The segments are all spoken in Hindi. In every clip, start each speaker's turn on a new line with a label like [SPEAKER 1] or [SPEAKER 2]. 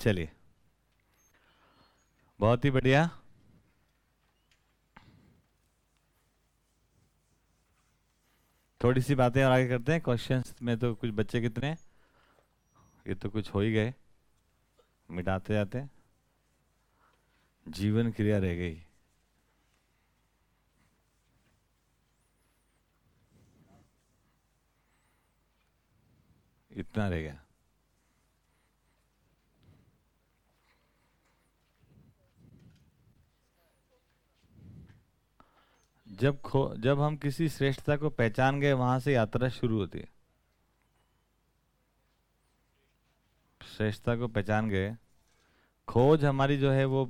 [SPEAKER 1] चलिए। बहुत ही बढ़िया। थोड़ी सी बातें और आगे करते हैं। क्वेश्चंस में तो कुछ बच्चे कितने ये तो कुछ हो ही गए। मिटाते जाते जीवन क्रिया रह गई। इतना रह गया। जब खो, जब हम किसी श्रेष्ठता को पहचान गए, वहाँ से यात्रा शुरू होती है। श्रेष्ठता को पहचान गए, खोज हमारी जो है वो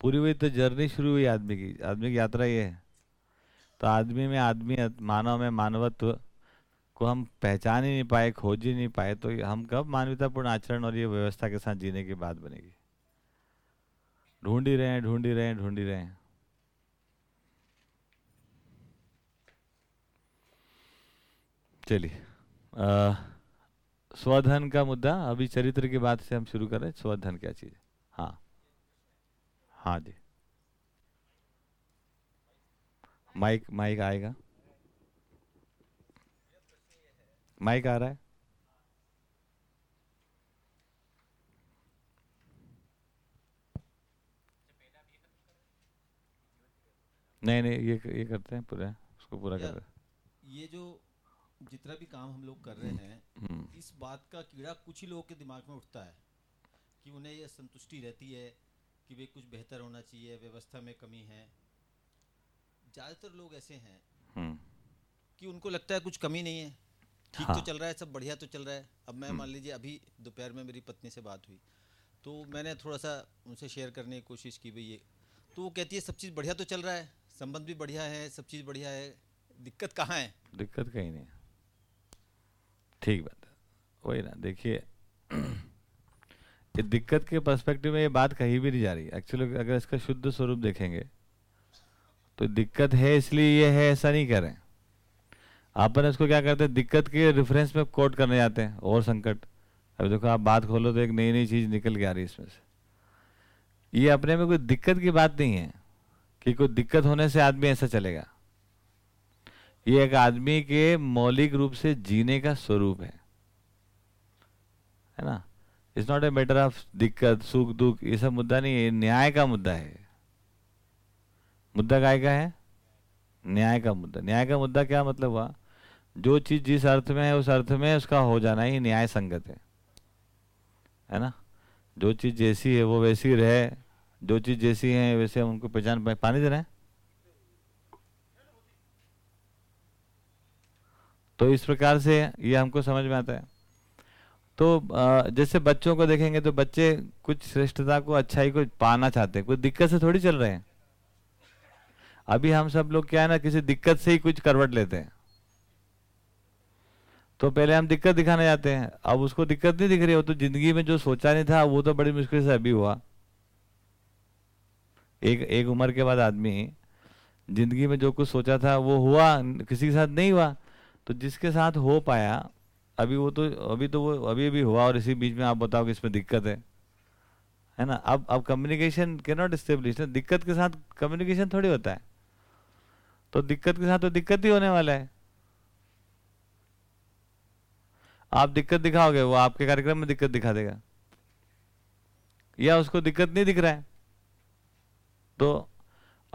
[SPEAKER 1] पूरी हुई तो जर्नी शुरू हुई आदमी की। आदमी की यात्रा ये है। तो आदमी में आदमी, मानव में मानवत्व को हम पहचान ही नहीं पाए, खोज ही नहीं पाए तो हम कब मानवतापूर्ण आचरण और ये व्यवस्था के साथ जीने की बात बनेगी? ढूंढ ही रहे हैं, ढूंढ ही रहे हैं, ढूंढ ही रहे हैं। चलिए स्वधन का मुद्दा अभी चरित्र की बात से हम शुरू करें स्वधन क्या चीज़ हाँ? हाँ। जी। माइक माइक आएगा। माइक आ रहा है? नहीं नहीं ये ये करते हैं पूरा उसको पूरा कर रहे
[SPEAKER 2] ये जो जितना भी काम हम लोग कर रहे
[SPEAKER 1] हम्म,
[SPEAKER 2] हैं
[SPEAKER 1] हम्म।
[SPEAKER 2] इस बात का कीड़ा कुछ ही लोगों के दिमाग में उठता है कि उन्हें यह संतुष्टि रहती है कि वे कुछ बेहतर होना चाहिए व्यवस्था में कमी है ज़्यादातर लोग ऐसे हैं
[SPEAKER 1] हम्म
[SPEAKER 2] कि उनको लगता है कुछ कमी नहीं है ठीक
[SPEAKER 1] हाँ।
[SPEAKER 2] तो चल रहा है सब बढ़िया तो चल रहा है अब मैं। मान लीजिए अभी दोपहर में मेरी पत्नी से बात हुई तो मैंने थोड़ा सा उनसे शेयर करने की कोशिश की भाई ये तो वो कहती है सब चीज़ बढ़िया तो चल रहा है संबंध भी बढ़िया है सब चीज़ बढ़िया है दिक्कत कहाँ है
[SPEAKER 1] दिक्कत कहीं नहीं ठीक बात वही ना, देखिए, ये दिक्कत के पर्सपेक्टिव में ये बात कहीं भी नहीं जा रही। एक्चुअली अगर इसका शुद्ध स्वरूप देखेंगे तो दिक्कत है इसलिए ये है, ऐसा नहीं करें अपन इसको क्या करते हैं, दिक्कत के रेफरेंस में कोट करने जाते हैं, और संकट। अभी देखो, आप बात खोलो तो एक नई नई चीज़ निकल के आ रही है इसमें से। ये अपने में कोई दिक्कत की बात नहीं है, कि कोई दिक्कत होने से आदमी ऐसा चलेगा। ये एक आदमी के मौलिक रूप से जीने का स्वरूप है। है ना? It's not a matter of दिक्कत, सुख, दुख, ये सब मुद्दा नहीं है न्याय का मुद्दा है। मुद्दा काय का है? न्याय का मुद्दा। न्याय का मुद्दा क्या मतलब हुआ? जो चीज़ जिस अर्थ में है, उस अर्थ में उसका हो जाना ही न्याय संगत है। है ना? जो चीज़ जैसी है, वो वैसी रहे। जो चीज़ जैसी है, वैसे उनको पहचान, पानी दे रहे हैं? तो इस प्रकार से ये हमको समझ में आता है। तो जैसे बच्चों को देखेंगे तो बच्चे कुछ श्रेष्ठता को, अच्छाई को पाना चाहते हैं। कोई दिक्कत से थोड़ी चल रहे हैं। अभी हम सब लोग क्या है ना, किसी दिक्कत से ही कुछ करवट लेते हैं। तो पहले हम दिक्कत दिखाने जाते हैं। अब उसको दिक्कत नहीं दिख रही हो तो ज़िंदगी में जो सोचा नहीं था, वो तो बड़ी मुश्किल से अभी हुआ। एक एक उम्र के बाद आदमी ज़िंदगी में जो कुछ सोचा था, वो हुआ, किसी के साथ नहीं हुआ। तो जिसके साथ हो पाया, अभी वो तो अभी तो वो, अभी अभी हुआ और इसी बीच में आप बताओ कि इसमें दिक्कत है। है ना? अब अब कम्युनिकेशन के नॉट स्टेब्लिश ना। दिक्कत के साथ कम्युनिकेशन थोड़ी होता है। तो दिक्कत के साथ तो दिक्कत ही होने वाला है। आप दिक्कत दिखाओगे, वो आपके कार्यक्रम में दिक्कत दिखा देगा। या उसको दिक्कत नहीं दिख रहा है। तो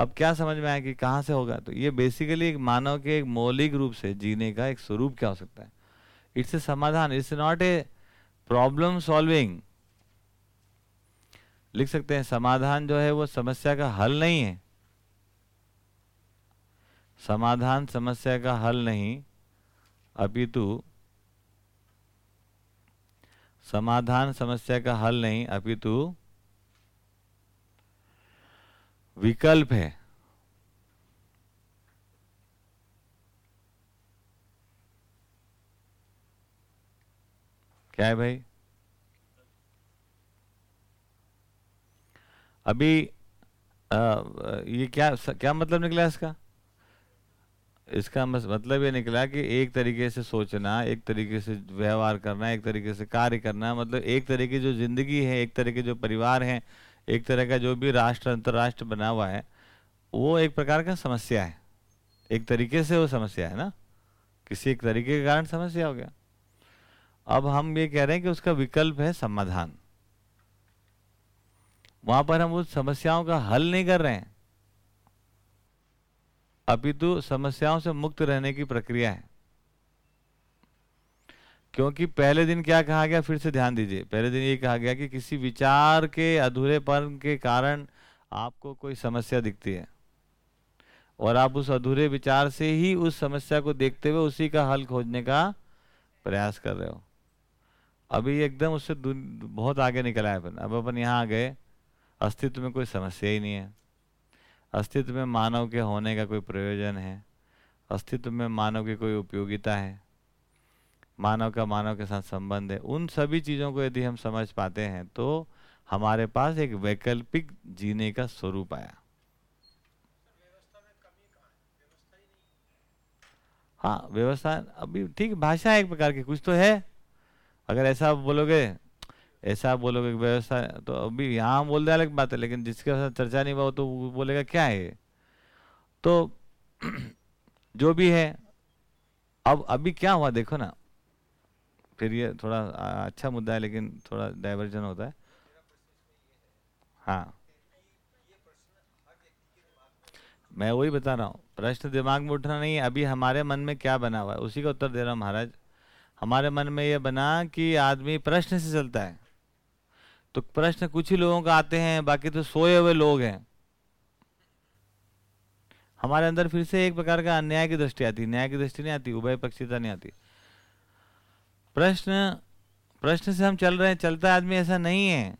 [SPEAKER 1] अब क्या समझ में आया कि कहाँ से होगा? तो ये बेसिकली एक मानव के एक मौलिक रूप से जीने का एक स्वरूप क्या हो सकता है? इट्स ए समाधान. It's not a problem solving लिख सकते हैं, समाधान जो है वो समस्या का हल नहीं है। समाधान समस्या का हल नहीं। अपितु, समाधान समस्या का हल नहीं, अपितु, विकल्प है। क्या है भाई? अभी आ, ये क्या क्या मतलब निकला इसका? इसका मतलब ये निकला कि एक तरीके से सोचना एक तरीके से व्यवहार करना एक तरीके से कार्य करना मतलब एक तरीके जो ज़िंदगी है एक तरह के जो परिवार है एक तरह का जो भी राष्ट्र अंतर्राष्ट्र बना हुआ है वो एक प्रकार का समस्या है। एक तरीके से वो समस्या है ना? किसी एक तरीके के कारण समस्या हो गया। अब हम ये कह रहे हैं कि उसका विकल्प है समाधान। वहाँ पर हम उस समस्याओं का हल नहीं कर रहे हैं। अपितु समस्याओं से मुक्त रहने की प्रक्रिया है। क्योंकि पहले दिन क्या कहा गया, फिर से ध्यान दीजिए। पहले दिन ये कहा गया कि किसी विचार के अधूरेपन के कारण आपको कोई समस्या दिखती है। और आप उस अधूरे विचार से ही उस समस्या को देखते हुए उसी का हल खोजने का प्रयास कर रहे हो। अभी एकदम उससे बहुत आगे निकला है अपन। अब अपन यहाँ आ गए। अस्तित्व में कोई समस्या ही नहीं है। अस्तित्व में मानव के होने का कोई प्रयोजन है। अस्तित्व में मानव की कोई उपयोगिता है। मानव का मानव के साथ संबंध है। उन सभी चीज़ों को यदि हम समझ पाते हैं तो हमारे पास एक वैकल्पिक जीने का स्वरूप आया। हाँ व्यवस्था अभी ठीक, भाषा एक प्रकार की कुछ तो है। अगर ऐसा बोलोगे ऐसा बोलोगे व्यवस्था तो अभी यहाँ बोल दे अलग बात है, लेकिन जिसके साथ चर्चा नहीं हुआ तो वो बोलेगा, क्या है तो जो भी है, अब, अभी क्या हुआ देखो ना, फिर ये थोड़ा अच्छा मुद्दा है, लेकिन थोड़ा डाइवर्जन होता है। हाँ। मैं वही बता रहा हूँ, प्रश्न दिमाग में उठना नहीं है, अभी हमारे मन में क्या बना हुआ है, उसी का उत्तर दे रहा हूँ महाराज। हमारे मन में ये बना कि आदमी प्रश्न से चलता है। तो प्रश्न कुछ ही लोगों का आते हैं, बाकी तो सोए हुए लोग हैं। हमारे अंदर फिर से एक प्रकार का अन्याय की दृष्टि आती, न्याय की दृष्टि नहीं आती, उभय पक्षीता नहीं आती। प्रश्न प्रश्न से हम चल रहे हैं, चलता आदमी ऐसा नहीं है।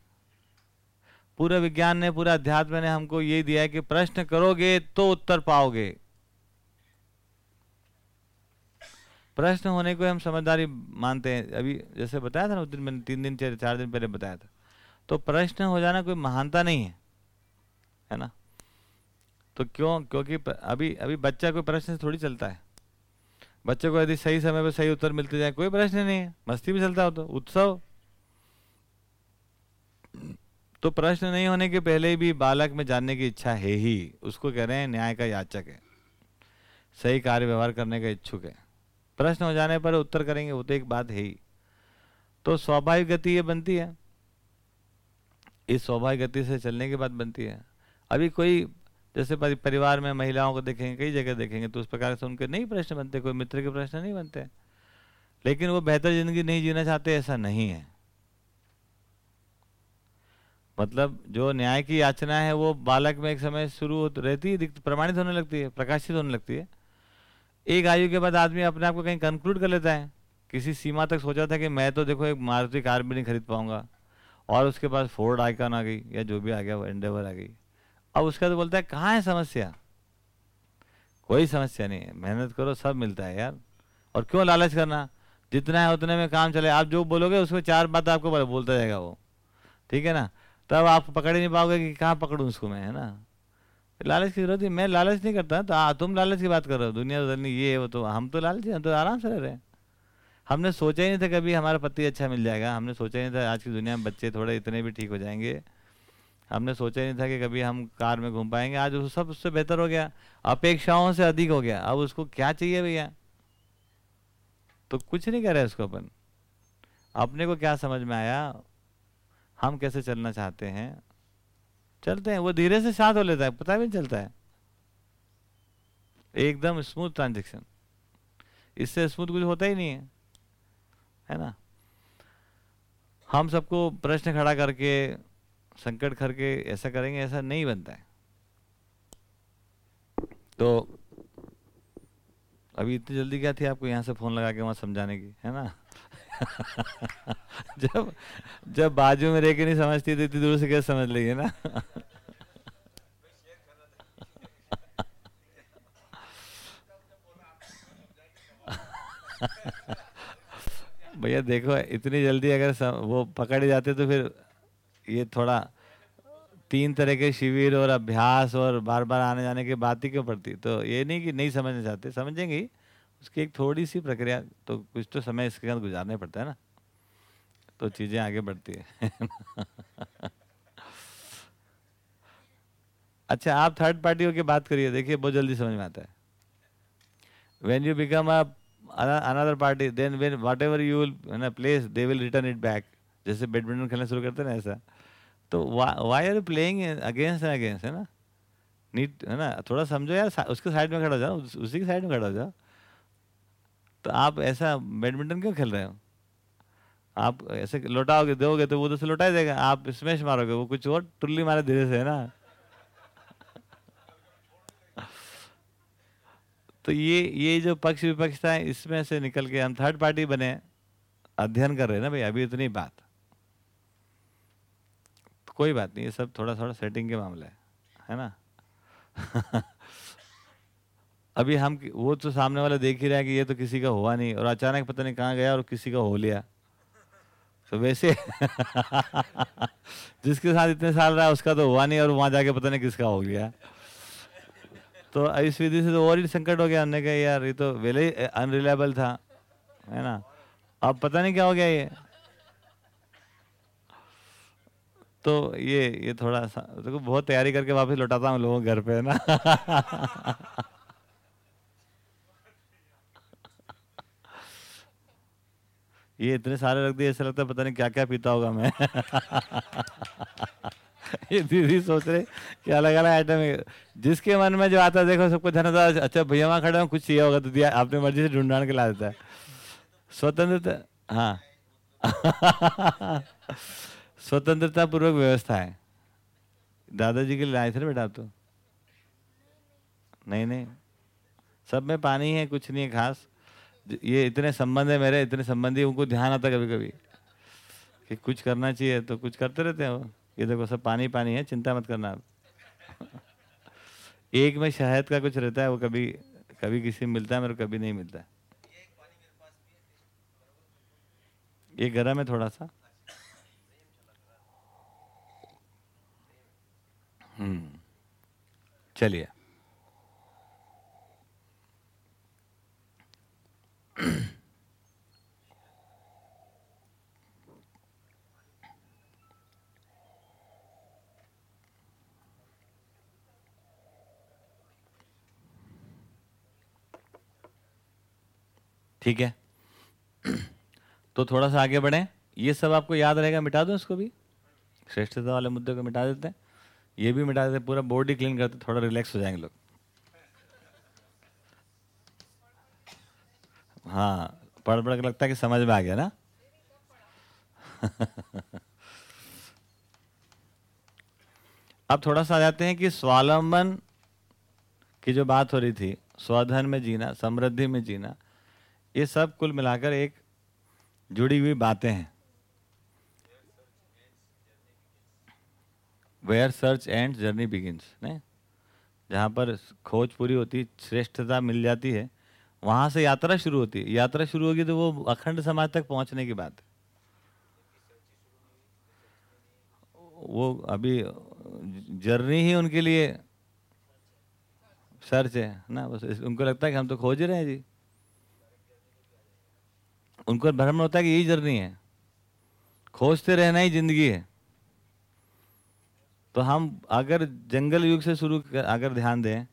[SPEAKER 1] पूरा विज्ञान ने, पूरा अध्यात्म ने हमको ये दिया है कि प्रश्न करोगे तो उत्तर पाओगे। प्रश्न होने को हम समझदारी मानते हैं। अभी जैसे बताया था ना, उस दिन मैंने तीन दिन, चार चार दिन पहले बताया था। तो प्रश्न हो जाना कोई महानता नहीं है है ना? तो क्यों? क्योंकि अभी अभी बच्चा कोई प्रश्न से थोड़ी चलता है। बच्चे को यदि सही समय पर सही उत्तर मिलते जाए, कोई प्रश्न नहीं है। मस्ती भी चलता हो तो उत्सव। तो प्रश्न नहीं होने के पहले भी बालक में जानने की इच्छा है ही। उसको कह रहे हैं, न्याय का याचक है। सही कार्य व्यवहार करने का इच्छुक है। प्रश्न हो जाने पर उत्तर करेंगे, वो तो एक बात है ही। तो स्वाभाविक गति ये बनती है। इस स्वाभाविक गति से चलने के बाद बनती है। अभी कोई, जैसे परिवार में महिलाओं को देखेंगे, कई जगह देखेंगे तो उस प्रकार से उनके नहीं प्रश्न बनते, कोई मित्र के प्रश्न नहीं बनते। लेकिन वो बेहतर ज़िंदगी नहीं जीना चाहते, ऐसा नहीं है। मतलब जो न्याय की याचना है, वो बालक में एक समय शुरू रहती है प्रमाणित होने लगती है, प्रकाशित होने लगती है। एक आयु के बाद आदमी अपने आप को कहीं कंक्लूड कर लेता है। किसी सीमा तक सोचा था कि मैं तो देखो एक मारुति कार भी नहीं खरीद पाऊँगा। और उसके पास फोर्ड आइकन आ गई या जो भी आ गया, वो एंडेवर आ गई। अब उसका तो बोलता है, कहाँ है समस्या? कोई समस्या नहीं है। मेहनत करो, सब मिलता है यार। और क्यों लालच करना? जितना है उतने में काम चले। आप जो बोलोगे, उसमें चार बात आपको बोलता जाएगा वो। ठीक है ना? तब आप पकड़ ही नहीं पाओगे कि कहाँ पकड़ूँ उसको मैं, है ना? लालच की ज़रूरत है मैं लालच नहीं करता तो आ, तुम लालच की बात कर रहे हो दुनिया बदलनी ये है वो तो हम तो लालच हम तो आराम से रह रहे हैं। हमने सोचा ही नहीं था कभी हमारा पति अच्छा मिल जाएगा हमने सोचा ही नहीं था आज की दुनिया में बच्चे थोड़े इतने भी ठीक हो जाएँगे। हमने सोचा ही नहीं था कि कभी हम कार में घूम पाएँगे आज वो सब उससे बेहतर हो गया अपेक्षाओं से अधिक हो गया अब उसको क्या चाहिए भैया? तो कुछ नहीं कर रहे उसको अपन। अपने को क्या समझ में आया हम कैसे चलना चाहते हैं? चलते हैं, वो धीरे से साथ हो लेता है, पता भी नहीं चलता है। एकदम स्मूथ ट्रांजेक्शन इससे स्मूथ कुछ होता ही नहीं है है ना? हम सबको प्रश्न खड़ा करके, संकट करके ऐसा करेंगे, ऐसा नहीं बनता है। तो अभी इतनी जल्दी क्या थी आपको यहाँ से फ़ोन लगा के वहाँ समझाने की है ना? जब जब बाजू में रह के नहीं समझती तो इतनी दूर से कैसे समझ लीजिए ना? भैया देखो इतनी जल्दी अगर सम, वो पकड़े जाते तो फिर ये थोड़ा तीन तरह के शिविर और अभ्यास और बार बार आने जाने की बात ही क्यों पड़ती? तो ये नहीं कि नहीं समझना चाहते, समझेंगे उसकी एक थोड़ी सी प्रक्रिया तो कुछ तो समय इसके साथ गुजारने पड़ता है ना। तो चीज़ें आगे बढ़ती है। अच्छा आप थर्ड पार्टियों की बात करिए, देखिए, बहुत जल्दी समझ में आता है। When you become another party, then when whatever you will in a place, they will return it जैसे बैडमिंटन खेलना शुरू करते ना, ऐसा। तो why are playing against and against है ना? नीट है ना? थोड़ा समझो यार उसके साइड में खड़ा हो जाओ, उसी के साइड में खड़ा हो जाओ। तो आप ऐसा बैडमिंटन क्यों खेल रहे हो? आप ऐसे लौटाओगे, दोगे तो वो तो लौटा देगा। आप स्मैश मारोगे, वो कुछ और टुल्ली मारे धीरे से, है ना? तो ये ये जो पक्ष विपक्ष था, इसमें से निकल के हम थर्ड पार्टी बने, अध्ययन कर रहे हैं ना भाई, अभी इतनी बात। कोई बात नहीं, ये सब थोड़ा थोड़ा सेटिंग के मामले है है ना? अभी हम वो तो सामने वाला देख ही रहा है कि ये तो किसी का हुआ नहीं और अचानक पता नहीं कहाँ गया और किसी का हो लिया। तो वैसे जिसके साथ इतने साल रहा, उसका तो हुआ नहीं और वहाँ जाके पता नहीं किसका हो गया। तो इस विधि से तो और ही संकट हो गया, हमने कहा, यार, ये तो वेले अनरिलायबल था, है ना? अब पता नहीं क्या हो गया ये? तो ये ये थोड़ा सा, देखो तो बहुत तैयारी करके वापस लौटाता हूँ लोगों घर पे ना? ये इतने सारे रख दिए, ऐसा लगता है पता नहीं क्या क्या पीता होगा मैं। ये दीदी सोच रहे कि अलग अलग आइटम जिसके मन में जो आता है, देखो सबको धन्यवाद अच्छा भैया वहाँ खड़े हो, कुछ चाहिए होगा तो दिया, आपने मर्ज़ी से ढूंढान के ला देता है। स्वतंत्रता हाँ। स्वतंत्रता पूर्वक व्यवस्था है। दादाजी के लिए लाए थे ना बेटा आप तो? नहीं नहीं। सब में पानी है, कुछ नहीं है, खास। ये इतने संबंध है मेरे, इतने संबंधी उनको ध्यान आता कभी कभी कि कुछ करना चाहिए तो कुछ करते रहते हैं वो। ये देखो, सब पानी पानी है, चिंता मत करना आप। एक में शहद का कुछ रहता है, वो कभी कभी किसी में मिलता है, मेरे कभी नहीं मिलता। है ये गर्म है थोड़ा सा। चलिए। ठीक है। तो थोड़ा सा आगे बढ़ें। ये सब आपको याद रहेगा, मिटा दो इसको भी? श्रेष्ठता वाले मुद्दे को मिटा देते हैं। ये भी मिटा देते, पूरा बॉडी क्लीन करते, थोड़ा रिलैक्स हो जाएँगे लोग। हाँ पढ़ पढ़ के लगता है कि समझ में आ गया ना? अब थोड़ा सा आ जाते हैं कि स्वावलंबन की जो बात हो रही थी, स्वधन में जीना, समृद्धि में जीना, ये सब कुल मिलाकर एक जुड़ी हुई बातें हैं। Where search and journey begins नहीं? जहाँ पर खोज पूरी होती, श्रेष्ठता मिल जाती है, वहाँ से यात्रा शुरू होती है। यात्रा शुरू होगी तो वो अखंड समाज तक पहुँचने की बात। वो अभी जर्नी ही उनके लिए सर्च है, ना? बस उनको लगता है कि हम तो खोज रहे हैं जी। उनको भ्रम होता है कि यही जर्नी है। खोजते रहना ही ज़िंदगी है। तो हम अगर जंगल युग से शुरू अगर ध्यान दें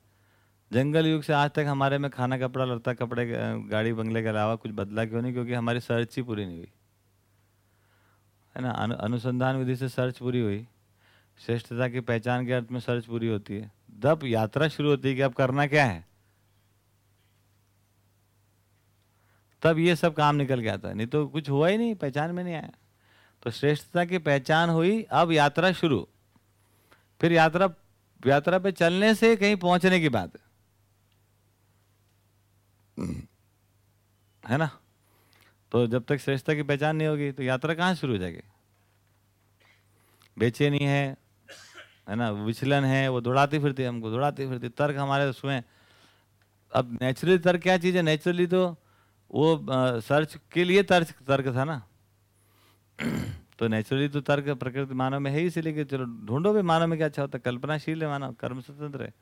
[SPEAKER 1] जंगल युग से आज तक हमारे में खाना कपड़ा लड़ता कपड़े गाड़ी बंगले के अलावा कुछ बदला क्यों नहीं? क्योंकि हमारी सर्च ही पूरी नहीं हुई। है ना? अनु, अनुसंधान विधि से सर्च पूरी हुई। श्रेष्ठता की पहचान के अर्थ में सर्च पूरी होती है। जब यात्रा शुरू होती है कि अब करना क्या है? तब ये सब काम निकल गया था नहीं तो कुछ हुआ ही नहीं पहचान में नहीं आया। तो श्रेष्ठता की पहचान हुई अब यात्रा शुरू। फिर यात्रा यात्रा पे चलने से कहीं पहुँचने की बात है। ना? तो जब तक श्रेष्ठता की पहचान नहीं होगी तो यात्रा कहाँ शुरू हो जाएगी? बेचैनी है है ना? विचलन है, वो दौड़ाती फिरती, हमको दौड़ाती फिरती, तर्क हमारे उसमें अब नेचुरली तर्क क्या चीज़ है? नेचुरली तो वो सर्च के लिए तर्क तर्क था ना? तो नेचुरली तो तर्क प्रकृति मानव में है ही इसीलिए कि चलो ढूंढो भी, मानव में क्या अच्छा होता है? कल्पनाशील है मानव, कर्म स्वतंत्र है।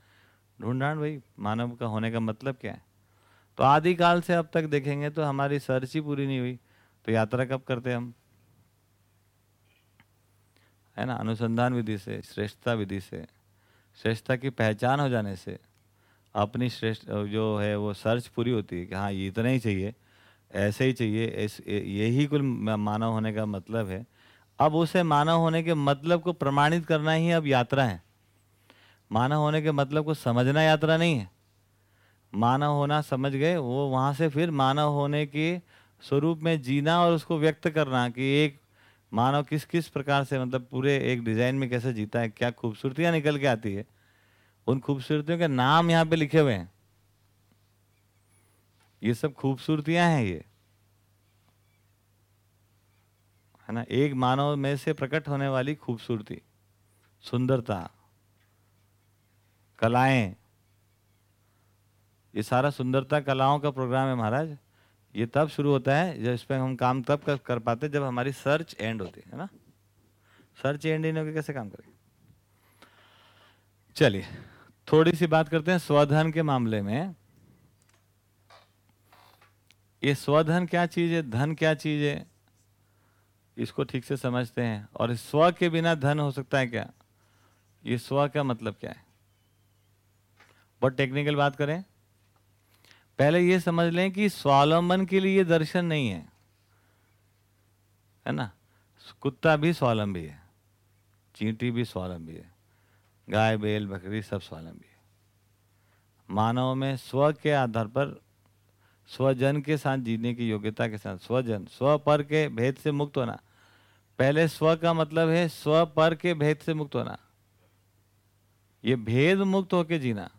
[SPEAKER 1] ढूंढ भाई, मानव का होने का मतलब क्या है? तो आदिकाल से अब तक देखेंगे तो हमारी सर्च ही पूरी नहीं हुई। तो यात्रा कब करते हम? है ना, अनुसंधान विधि से, श्रेष्ठता विधि से, श्रेष्ठता की पहचान हो जाने से, अपनी श्रेष्ठ, जो है वो सर्च पूरी होती है कि हाँ ये इतना ही चाहिए, ऐसे ही चाहिए यही कुल मानव होने का मतलब है। अब उसे मानव होने के मतलब को प्रमाणित करना ही अब यात्रा है। मानव होने के मतलब को समझना यात्रा नहीं है। मानव होना समझ गए, वो वहाँ से फिर मानव होने के स्वरूप में जीना और उसको व्यक्त करना कि एक मानव किस किस प्रकार से मतलब पूरे एक डिज़ाइन में कैसे जीता है, क्या खूबसूरतियाँ निकल के आती है। उन खूबसूरतियों के नाम यहाँ पे लिखे हुए हैं। ये सब खूबसूरतियाँ हैं ये। है ना? एक मानव में से प्रकट होने वाली खूबसूरती सुंदरता कलाएँ ये सारा सुंदरता कलाओं का प्रोग्राम है महाराज। ये तब शुरू होता है जब इस पर हम काम तब कर, कर पाते जब हमारी सर्च एंड होती है ना? सर्च एंड इन कैसे काम करें चलिए थोड़ी सी बात करते हैं स्वधन के मामले में। ये स्वधन क्या चीज़ है धन क्या चीज़ है? इसको ठीक से समझते हैं। और स्व के बिना धन हो सकता है क्या? ये स्व का मतलब क्या है? बहुत टेक्निकल बात करें। पहले ये समझ लें कि स्वावलंबन के लिए दर्शन नहीं है। है ना? कुत्ता भी स्वावलंबी है। चींटी भी स्वावलंबी है। गाय, बैल, बकरी सब स्वावलंबी है। मानव में स्व के आधार पर स्वजन के साथ जीने की योग्यता के साथ, स्वजन, स्व पर के भेद से मुक्त होना पहले स्व का मतलब है स्व पर के भेद से मुक्त होना। ये भेद मुक्त होके जीना,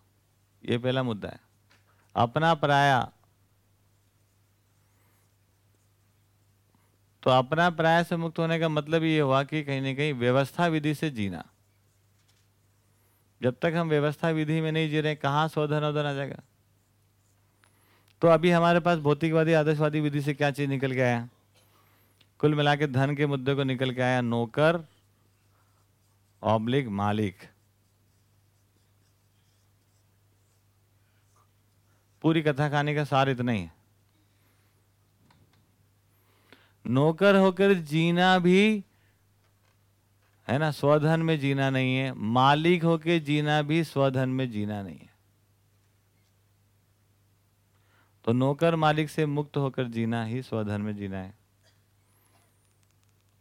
[SPEAKER 1] ये पहला मुद्दा है। अपना पराया तो अपना पराया से मुक्त होने का मतलब ये हुआ कि कहीं ना कहीं व्यवस्था विधि से जीना। जब तक हम व्यवस्था विधि में नहीं जी रहे कहाँ शोधन वोधन आ जाएगा? तो अभी हमारे पास भौतिकवादी, आदर्शवादी विधि से क्या चीज़ निकल के आया? कुल मिला के धन के मुद्दे को निकल के आया नौकर ऑब्लिक मालिक। पूरी कथा कहानी का सार इतना ही नौकर होकर जीना भी, है ना, स्वधन में जीना नहीं है। मालिक होकर जीना भी, स्वधन में जीना नहीं है। तो नौकर मालिक से मुक्त होकर जीना ही, स्वधन में जीना है।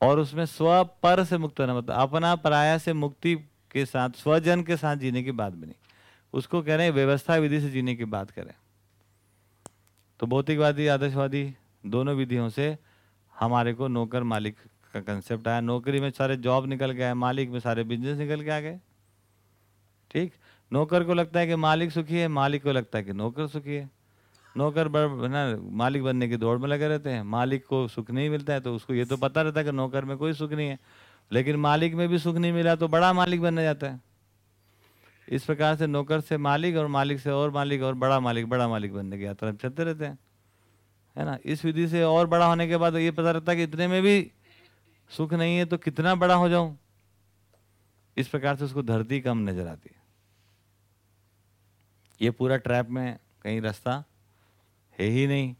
[SPEAKER 1] और उसमें स्व पर से मुक्त होना मतलब अपना पराया से मुक्ति के साथ, स्वजन के साथ जीने की बात बनी। उसको कह रहे हैं, व्यवस्था विधि से जीने की बात करें। तो भौतिकवादी, आदर्शवादी दोनों विधियों से हमारे को नौकर मालिक का कंसेप्ट आया। नौकरी में सारे जॉब निकल गए मालिक में सारे बिज़नेस निकल के आ गए। ठीक? नौकर को लगता है कि मालिक सुखी है, मालिक को लगता है कि नौकर सुखी है। नौकर बड़ ना, मालिक बनने की दौड़ में लगे रहते हैं। मालिक को सुख नहीं मिलता है तो उसको ये तो पता रहता है कि नौकर में कोई सुख नहीं है। लेकिन मालिक में भी सुख नहीं मिला तो बड़ा मालिक बनने जाता है। इस प्रकार से नौकर से मालिक और मालिक से और मालिक और बड़ा मालिक बड़ा मालिक बनने की यात्रा चलते रहते हैं। है ना? इस विधि से और बड़ा होने के बाद ये पता रहता है कि इतने में भी सुख नहीं है तो कितना बड़ा हो जाऊँ? इस प्रकार से उसको धरती कम नज़र आती है। ये पूरा ट्रैप में कहीं रास्ता है ही नहीं।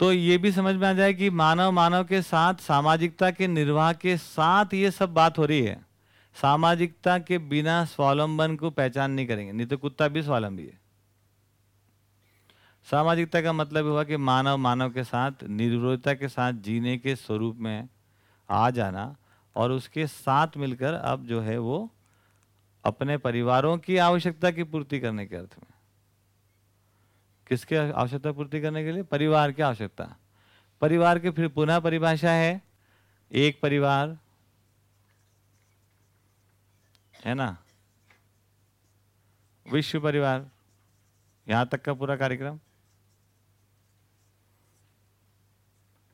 [SPEAKER 1] तो ये भी समझ में आ जाए कि मानव मानव के साथ, सामाजिकता के निर्वाह के साथ ये सब बात हो रही है। सामाजिकता के बिना स्वावलंबन को पहचान नहीं करेंगे। नहीं तो कुत्ता भी स्वावलंबी है। सामाजिकता का मतलब हुआ कि मानव मानव के साथ, निर्विरोधता के साथ जीने के स्वरूप में आ जाना और उसके साथ मिलकर अब जो है वो अपने परिवारों की आवश्यकता की पूर्ति करने के अर्थ में। किसके आवश्यकता पूर्ति करने के लिए? परिवार की आवश्यकता। परिवार की फिर पुनः परिभाषा है। एक परिवार, है ना? विश्व परिवार। यहाँ तक का पूरा कार्यक्रम।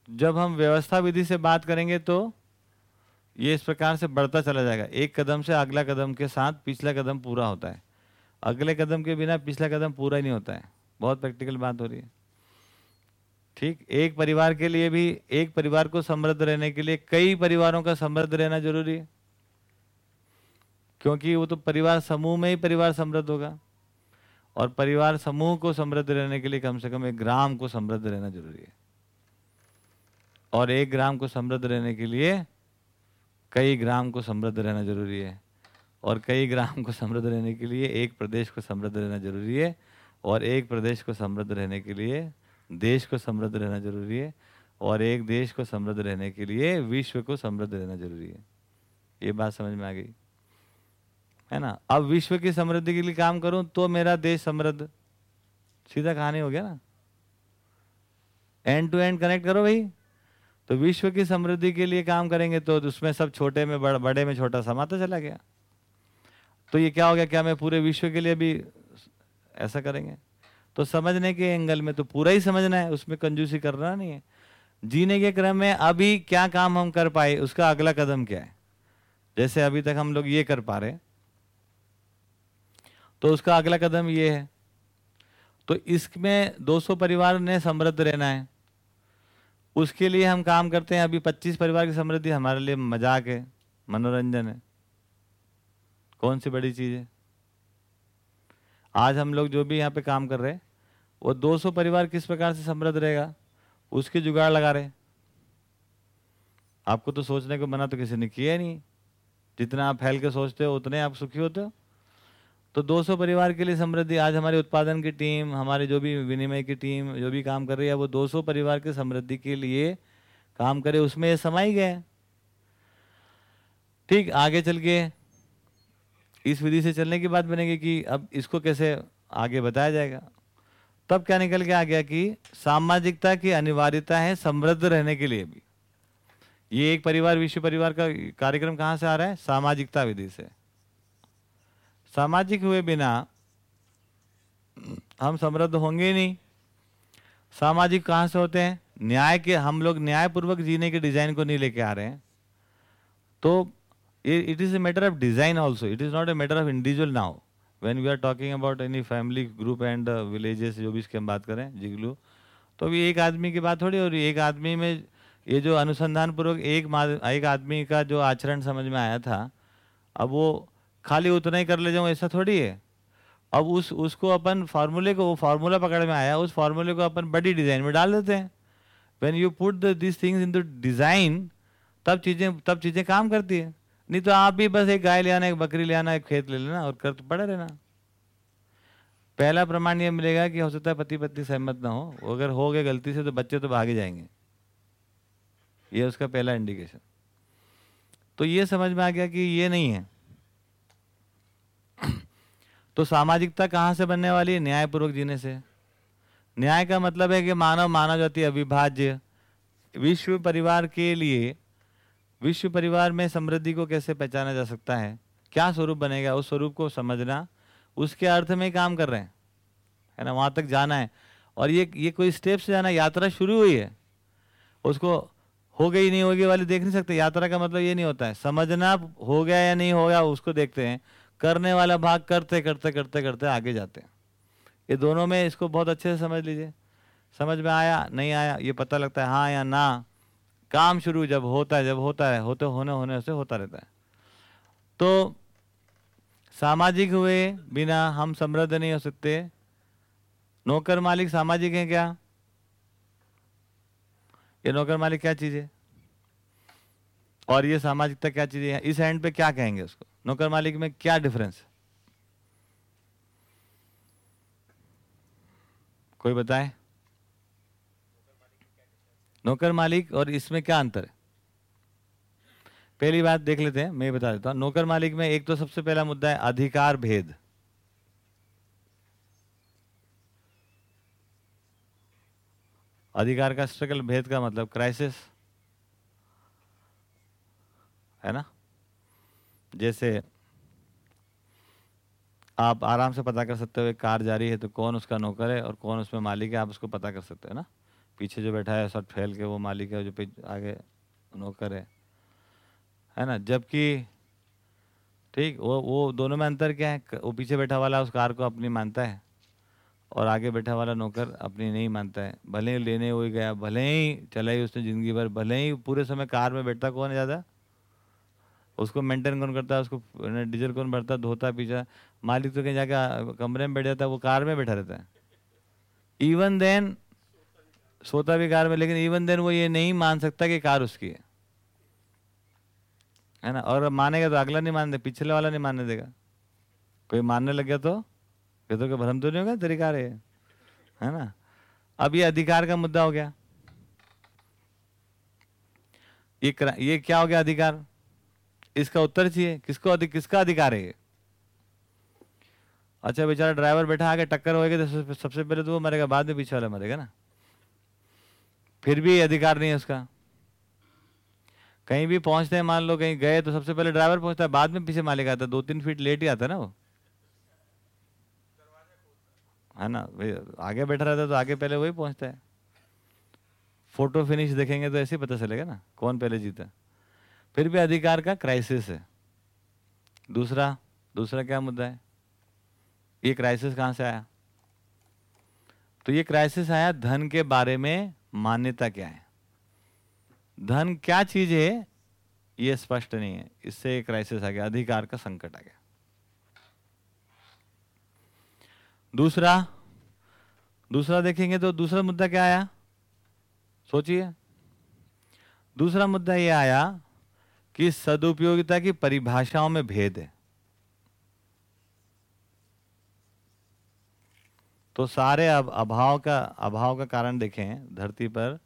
[SPEAKER 1] जब हम व्यवस्था विधि से बात करेंगे तो ये इस प्रकार से बढ़ता चला जाएगा। एक कदम से अगला कदम के साथ पिछला कदम पूरा होता है। अगले कदम के बिना पिछला कदम पूरा ही नहीं होता है। बहुत प्रैक्टिकल बात हो रही है। ठीक, एक परिवार के लिए भी, एक परिवार को समृद्ध रहने के लिए कई परिवारों का समृद्ध रहना ज़रूरी है। क्योंकि वो तो परिवार समूह में ही परिवार समृद्ध होगा। और परिवार समूह को समृद्ध रहने के लिए कम से कम एक ग्राम को समृद्ध रहना ज़रूरी है। और एक ग्राम को समृद्ध रहने के लिए कई ग्राम को समृद्ध रहना ज़रूरी है। और कई ग्राम को समृद्ध रहने के लिए एक प्रदेश को समृद्ध रहना ज़रूरी है। और एक प्रदेश को समृद्ध रहने के लिए देश को समृद्ध रहना ज़रूरी है और एक देश को समृद्ध रहने के लिए विश्व को समृद्ध रहना ज़रूरी है। ये बात समझ में आ गई? है ना? अब विश्व की समृद्धि के लिए काम करूँ तो मेरा देश समृद्ध। सीधा कहानी हो गया ना? एंड टू एंड कनेक्ट करो भाई। तो विश्व की समृद्धि के लिए काम करेंगे तो उसमें सब छोटे में बड़, में छोटा समाता चला गया। तो ये क्या हो गया? क्या मैं पूरे विश्व के लिए भी ऐसा करेंगे। तो समझने के एंगल में तो पूरा ही समझना है, उसमें कंजूसी करना नहीं है। जीने के क्रम में अभी क्या काम हम कर पाए, उसका अगला कदम क्या है? जैसे अभी तक हम लोग ये कर पा रहे तो उसका अगला कदम ये है। तो इसमें 200 परिवार ने समृद्ध रहना है। उसके लिए हम काम करते हैं, अभी 25 परिवार की समृद्धि हमारे लिए मज़ाक है, मनोरंजन है। कौन सी बड़ी चीज़ है? आज हम लोग जो भी यहाँ पे काम कर रहे हैं, वो 200 परिवार किस प्रकार से समृद्ध रहेगा, उसके जुगाड़ लगा रहे आपको तो सोचने को मना तो किसी ने किया नहीं। जितना आप फैल के सोचते हो, उतने आप सुखी होते हो। तो 200 परिवार के लिए समृद्धि, आज हमारी उत्पादन की टीम, हमारी जो भी विनिमय की टीम, जो भी काम कर रही है, वो 200 परिवार के समृद्धि के लिए काम करे। उसमें ये समाई गए ठीक, आगे चल के इस विधि से चलने की बात बनेगी कि अब इसको कैसे आगे बताया जाएगा। तब क्या निकल के आ गया कि सामाजिकता की अनिवार्यता है समृद्ध रहने के लिए भी। ये एक परिवार, विश्व परिवार का कार्यक्रम कहाँ से आ रहा है? सामाजिकता विधि से। सामाजिक हुए बिना हम समृद्ध होंगे नहीं। सामाजिक कहाँ से होते हैं? न्याय के, हम लोग न्यायपूर्वक जीने के डिज़ाइन को नहीं लेके आ रहे हैं। तो it is a matter of design also. It is not a matter of individual now. When we are talking about any family group and uh, villages जो भी इसके हम बात करें जिगलू तो अभी एक आदमी की बात थोड़ी रही एक आदमी में ये जो अनुसंधान पूर्वक एक एक आदमी का जो आचरण समझ में आया था अब वो खाली उतना ही कर ले जाऊँ ऐसा थोड़ी है। अब उस उसको अपन फार्मूले को वो फार्मूला पकड़ में आया उस फार्मूले को अपन बड़ी डिज़ाइन में डाल देते हैं। When you put this things in the design तब चीज़ें तब चीज़ें काम करती है। नहीं तो आप भी बस एक गाय ले आना, एक बकरी ले आना, एक खेत ले लेना और कर तो पड़े रहना। पहला प्रमाण ये मिलेगा कि हो सकता है पति पत्नी सहमत ना हो। अगर हो गए गलती से तो बच्चे तो भागे जाएँगे। ये उसका पहला इंडिकेशन तो ये समझ में आ गया कि ये नहीं है। तो सामाजिकता कहाँ से बनने वाली है? न्यायपूर्वक जीने से। न्याय का मतलब है कि मानव मानव जाति अविभाज्य। विश्व परिवार के लिए विश्व परिवार में समृद्धि को कैसे पहचाना जा सकता है? क्या स्वरूप बनेगा? उस स्वरूप को समझना, उसके अर्थ में काम कर रहे हैं। है ना? वहाँ तक जाना है। और ये ये कोई स्टेप से जाना, यात्रा शुरू हुई है। उसको हो गई, नहीं होगी वाले देख नहीं सकते। यात्रा का मतलब ये नहीं होता है। समझना हो गया या नहीं हो गया, उसको देखते हैं। करने वाला भाग करते करते करते करते आगे जाते हैं। ये दोनों में इसको बहुत अच्छे से समझ लीजिए। समझ में आया, नहीं आया, ये पता लगता है हाँ या ना। काम शुरू जब होता है, जब होता है, होते, होने होने से होता रहता है। तो सामाजिक हुए बिना हम समृद्ध नहीं हो सकते। नौकर मालिक सामाजिक है क्या? ये नौकर मालिक क्या चीज़ है? और ये सामाजिकता क्या चीज़ है? इस एंड पे क्या कहेंगे उसको? नौकर मालिक में क्या डिफरेंस कोई बताए? नौकर मालिक और इसमें क्या अंतर है? पहली बात देख लेते हैं, मैं बता देता हूँ। नौकर मालिक में एक तो सबसे पहला मुद्दा है अधिकार भेद। अधिकार का स्ट्रगल, भेद का मतलब क्राइसिस है ना? जैसे आप आराम से पता कर सकते हो, एक कार जारी है तो कौन उसका नौकर है और कौन उसमें मालिक है, आप उसको पता कर सकते हो ना? पीछे जो बैठा है सब फैल के वो मालिक है, जो आगे नौकर है। है ना? जबकि, ठीक, वो वो दोनों में अंतर क्या है? वो पीछे बैठा वाला उस कार को अपनी मानता है और आगे बैठा वाला नौकर अपनी नहीं मानता है। भले ही लेने वही गया, भले ही चलाई उसने ज़िंदगी भर, भले ही पूरे समय कार में बैठता कौन है ज़्यादा? उसको मेंटेन कौन करता है? उसको डीजल कौन भरता, धोता पीछा मालिक तो कहीं जाके कमरे में बैठ जाता है, वो कार में बैठा रहता है। इवन देन सोता भी कार में, लेकिन इवन देन वो ये नहीं मान सकता कि कार उसकी है। है ना? और मानेगा तो अगला नहीं मान दे पिछले वाला नहीं मानने देगा। कोई मानने लग गया तो? ये तो भ्रम तो नहीं होगा, तेरी कार है। है ना? अब ये अधिकार का मुद्दा हो गया। ये क्रा- ये क्या हो गया अधिकार? इसका उत्तर चाहिए। किसको अधिक किसका अधिकार है ये? अच्छा बेचारा ड्राइवर बैठा आके टक्कर होएगी तो सबसे पहले तो वो मरेगा, बाद में पीछे वाला मरेगा ना? फिर भी अधिकार नहीं है उसका। कहीं भी पहुँचते हैं, मान लो कहीं गए तो सबसे पहले ड्राइवर पहुँचता है, बाद में पीछे मालिक आता है दो तीन फीट लेट ही आता है ना वो। है ना आगे बैठा रहता है तो आगे पहले वही पहुँचता है। फ़ोटो फिनिश देखेंगे तो ऐसे ही पता चलेगा ना, कौन पहले जीता। फिर भी अधिकार का क्राइसिस है। दूसरा दूसरा क्या मुद्दा है? ये क्राइसिस कहाँ से आया? तो ये क्राइसिस आया धन के बारे में मान्यता क्या है? धन क्या चीज़ है? ये स्पष्ट नहीं है। इससे एक क्राइसिस आ गया, अधिकार का संकट आ गया। दूसरा दूसरा देखेंगे तो दूसरा मुद्दा क्या आया? सोचिए। दूसरा मुद्दा ये आया कि सदुपयोगिता की परिभाषाओं में भेद है। तो सारे अब अभाव का अभाव का कारण देखें धरती पर।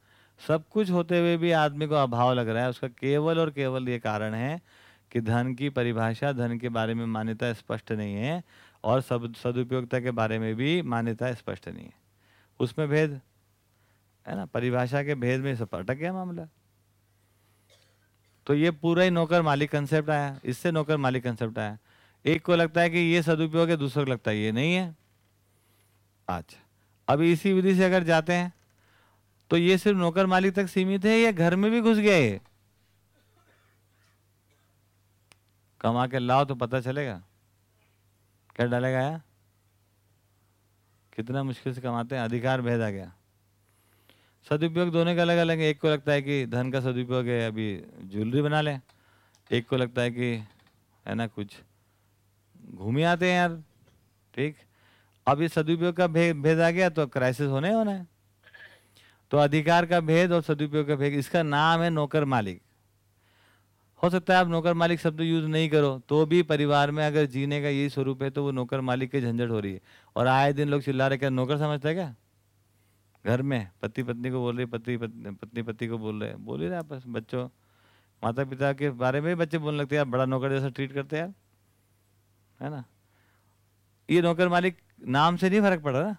[SPEAKER 1] सब कुछ होते हुए भी आदमी को अभाव लग रहा है। उसका केवल और केवल ये कारण है कि धन की परिभाषा, धन के बारे में मान्यता स्पष्ट नहीं है और सब, सदुपयोगिता के बारे में भी मान्यता स्पष्ट नहीं है। उसमें भेद, है ना? परिभाषा के भेद में सब अटक गया मामला। तो ये पूरा ही नौकर मालिक कंसेप्ट आया। इससे नौकर मालिक कंसेप्ट आया। एक को लगता है कि ये सदुपयोग है, दूसरे को लगता है ये नहीं है। अच्छा। अब इसी विधि से अगर जाते हैं तो ये सिर्फ़ नौकर मालिक तक सीमित है या घर में भी घुस ये कमा के लाओ तो पता चलेगा। क्या डालेगा या कितना मुश्किल से कमाते हैं, अधिकार भेद आ गया। सदुपयोग दोनों का अलग अलग है। एक को लगता है कि धन का सदुपयोग है, अभी ज्वेलरी बना लें। एक को लगता है कि है ना कुछ घूम आते हैं यार, ठीक? अब ये सदुपयोग का भेद भेद आ गया तो क्राइसिस होने होना है। तो अधिकार का भेद और सदुपयोग का भेद, इसका नाम है नौकर मालिक। हो सकता है आप नौकर मालिक शब्द यूज़ नहीं करो तो भी परिवार में अगर जीने का यही स्वरूप है तो वो नौकर मालिक की झंझट हो रही है। और आए दिन लोग चिल्ला रहे क्या नौकर समझता है क्या? घर में पति पत्नी को बोल रहे, पति पत्नी पति को बोल रहे बोल ही रहे आपस बच्चों। माता पिता के बारे में बच्चे बोलने लगते हैं बड़ा नौकर जैसा ट्रीट करते हैं यार है ना? ये नौकर मालिक नाम से नहीं फ़र्क पड़? रहा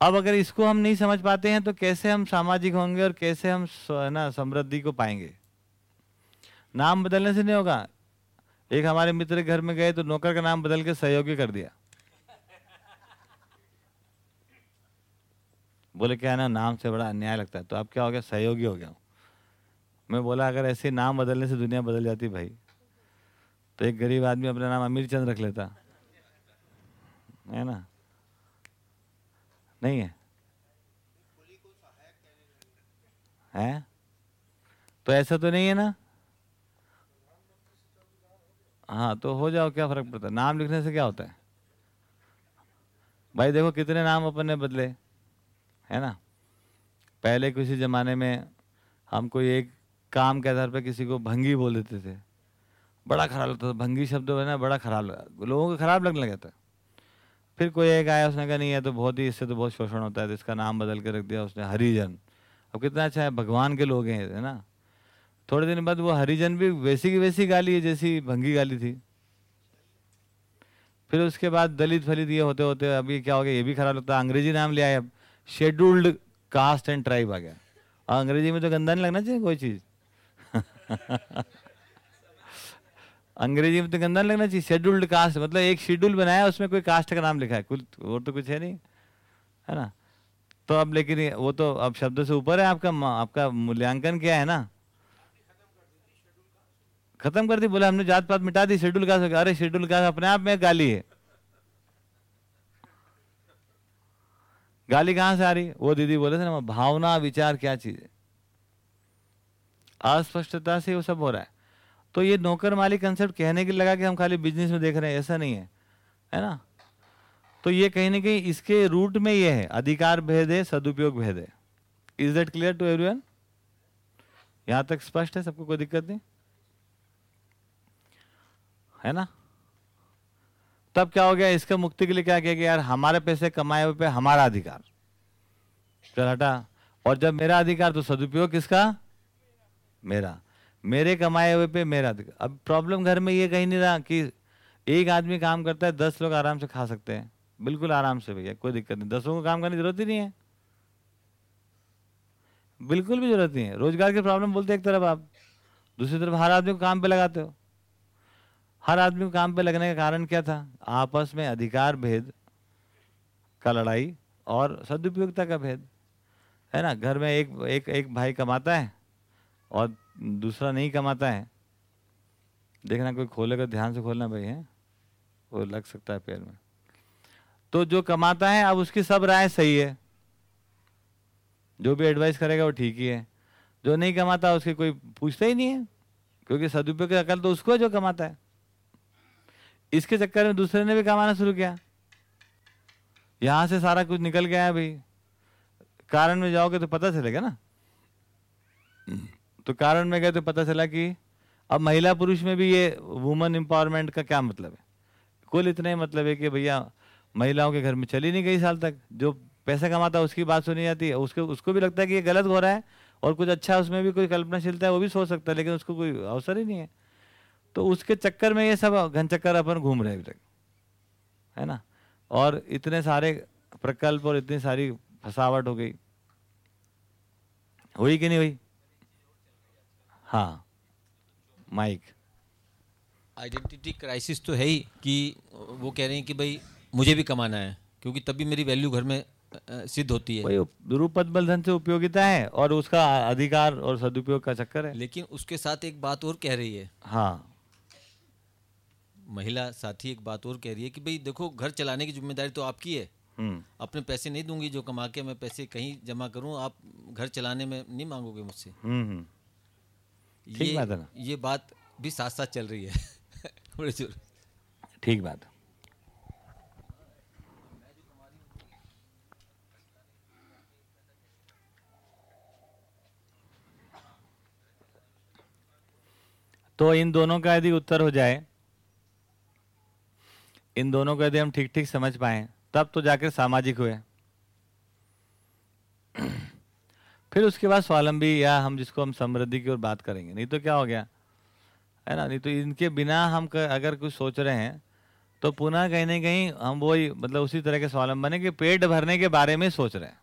[SPEAKER 1] अब अगर इसको हम नहीं समझ पाते हैं तो कैसे हम सामाजिक होंगे और कैसे हम ना, समृद्धि को पाएँगे? नाम बदलने से नहीं होगा। एक हमारे मित्र घर में गए तो नौकर का नाम बदल के सहयोगी कर दिया। बोले, क्या ना, नाम से बड़ा अन्याय लगता है तो अब क्या हो गया? सहयोगी हो गया हूँ। मैं बोला, अगर ऐसे नाम बदलने से दुनिया बदल जाती भाई। तो एक गरीब आदमी अपना नाम अमीर चंद रख लेता। है ना? नहीं है? है? तो ऐसा तो नहीं है ना? हाँ तो हो जाओ, क्या फ़र्क पड़ता है? नाम लिखने से क्या होता है? भाई देखो, कितने नाम अपन ने बदले, है ना? पहले किसी जमाने में हम कोई एक काम के आधार पर किसी को भंगी बोल देते थे। बड़ा खराब लगता था। भंगी शब्द है ना बड़ा खराब लगा लोगों को खराब लगने लगा था फिर कोई एक आया, उसने कहा, नहीं है तो बहुत ही, इससे तो बहुत शोषण होता है तो इसका नाम बदल के रख दिया उसने, हरिजन। अब कितना अच्छा है, भगवान के लोग हैं, है ना? थोड़े दिन बाद वो हरिजन भी वैसी की वैसी गाली है जैसी भंगी गाली थी। फिर उसके बाद दलित फलित ये होते होते अभी क्या हो गया, ये भी खराब लगता है, अंग्रेज़ी नाम लिया है अब शेड्यूल्ड कास्ट एंड ट्राइब आ गया। और अंग्रेज़ी में तो गंदा नहीं लगना चाहिए कोई चीज़। अंग्रेज़ी में तो गंदा लगना चाहिए शेड्यूल्ड कास्ट मतलब एक शेड्यूल बनाया, उसमें कोई कास्ट का नाम लिखा है, कुल और तो कुछ है नहीं, है ना? तो अब लेकिन वो तो अब शब्द से ऊपर है आपका आपका मूल्यांकन क्या है ना? खत्म कर दी, बोला हमने जात पात मिटा दी शेड्यूल कास्ट। अरे शेड्यूल कास्ट अपने आप में गाली है। गाली कहाँ से आ रही? वो दीदी बोले थे ना, भावना, विचार, क्या चीज़ है? अस्पष्टता से वो सब हो रहा है। तो ये नौकर मालिक कंसेप्ट कहने के लगा कि हम खाली बिज़नेस में देख रहे हैं, ऐसा नहीं है है ना? तो ये कहीं ना कहीं इसके रूट में ये है, अधिकार भेद है सदुपयोग भेद। है is that clear to everyone यहाँ तक स्पष्ट है, सबको कोई दिक्कत नहीं? है ना? तब क्या हो गया, इसका मुक्ति के लिए क्या किया कि यार, हमारे पैसे कमाए हुए पे हमारा अधिकार। चल हटा। और जब मेरा अधिकार तो सदुपयोग किसका? मेरा। मेरे कमाए हुए पे मेरा अब प्रॉब्लम घर में ये कहीं नहीं रहा कि एक आदमी काम करता है, दस लोग आराम से खा सकते हैं। बिल्कुल आराम से भैया, कोई दिक्कत नहीं। दसों को काम करने की ज़रूरत ही नहीं है। बिल्कुल भी ज़रूरत नहीं है। रोज़गार की प्रॉब्लम बोलते एक तरफ़ आप। दूसरी तरफ़ हर आदमी को काम पे लगाते हो। हर आदमी को काम पे लगने का कारण क्या था? आपस में अधिकार भेद का लड़ाई और सदुपयोगिता का भेद। है ना? घर में एक एक एक भाई कमाता है और दूसरा नहीं कमाता है। देखना कोई खोलेगा, ध्यान से खोलना भाई, है? वो लग सकता है पैर में। तो जो कमाता है, अब उसकी सब राय सही है। जो भी एडवाइस करेगा, वो ठीक ही है। जो नहीं कमाता, उसके कोई पूछता ही नहीं है। क्योंकि सदुपयोग की अकल तो उसको है जो कमाता है। इसके चक्कर में दूसरे ने भी कमाना शुरू किया। यहाँ से सारा कुछ निकल गया है भाई। कारण में जाओगे तो पता चलेगा ना। तो कारण में गए तो पता चला कि अब महिला पुरुष में भी ये वुमेन एम्पावरमेंट का क्या मतलब है? कुल इतना ही मतलब है कि भैया, महिलाओं के घर में चली नहीं गई साल तक। जो पैसा कमाता है, उसकी बात सुनी जाती है। उसको उसको भी लगता है कि ये गलत हो रहा है और कुछ अच्छा उसमें भी कोई कल्पनाशीलता है, वो भी सोच सकता है, लेकिन उसको कोई अवसर ही नहीं है। तो उसके चक्कर में ये सब घन चक्कर अपन घूम रहे अभी तक। है ना? और इतने सारे प्रकल्प और इतनी सारी फसावट हो गई। हुई कि नहीं हुई? हाँ माइक।
[SPEAKER 2] आइडेंटिटी क्राइसिस तो है ही कि वो कह रहे हैं कि भाई मुझे भी कमाना है क्योंकि तभी मेरी वैल्यू घर में सिद्ध होती है।
[SPEAKER 1] वही रूप पद बल धन से उपयोगिता है और उसका अधिकार और सदुपयोग का चक्कर है।
[SPEAKER 2] लेकिन उसके साथ एक बात और कह रही है।
[SPEAKER 1] हाँ।
[SPEAKER 2] महिला साथी एक बात और कह रही है कि भाई देखो घर चलाने की ज़िम्मेदारी तो आपकी है।
[SPEAKER 1] हम्म।
[SPEAKER 2] अपने पैसे नहीं दूँगी जो कमा के मैं पैसे कहीं जमा करूँ आप घर चलाने में नहीं मांगोगे मुझसे।
[SPEAKER 1] हम्म हम्म। ठीक बात है ना।
[SPEAKER 2] ये बात भी साथ साथ चल रही है।
[SPEAKER 1] ठीक बात। तो इन दोनों का यदि उत्तर हो जाए इन दोनों को यदि हम ठीक ठीक समझ पाए तब तो जाकर सामाजिक हुए। फिर उसके बाद स्वावलंबी या हम जिसको हम समृद्धि की ओर बात करेंगे। नहीं तो क्या हो गया? है ना? नहीं तो इनके बिना हम क- अगर कुछ सोच रहे हैं तो पुनः कहीं ना कहीं हम वही मतलब उसी तरह के स्वावलंबन है कि पेट भरने के बारे में सोच रहे हैं।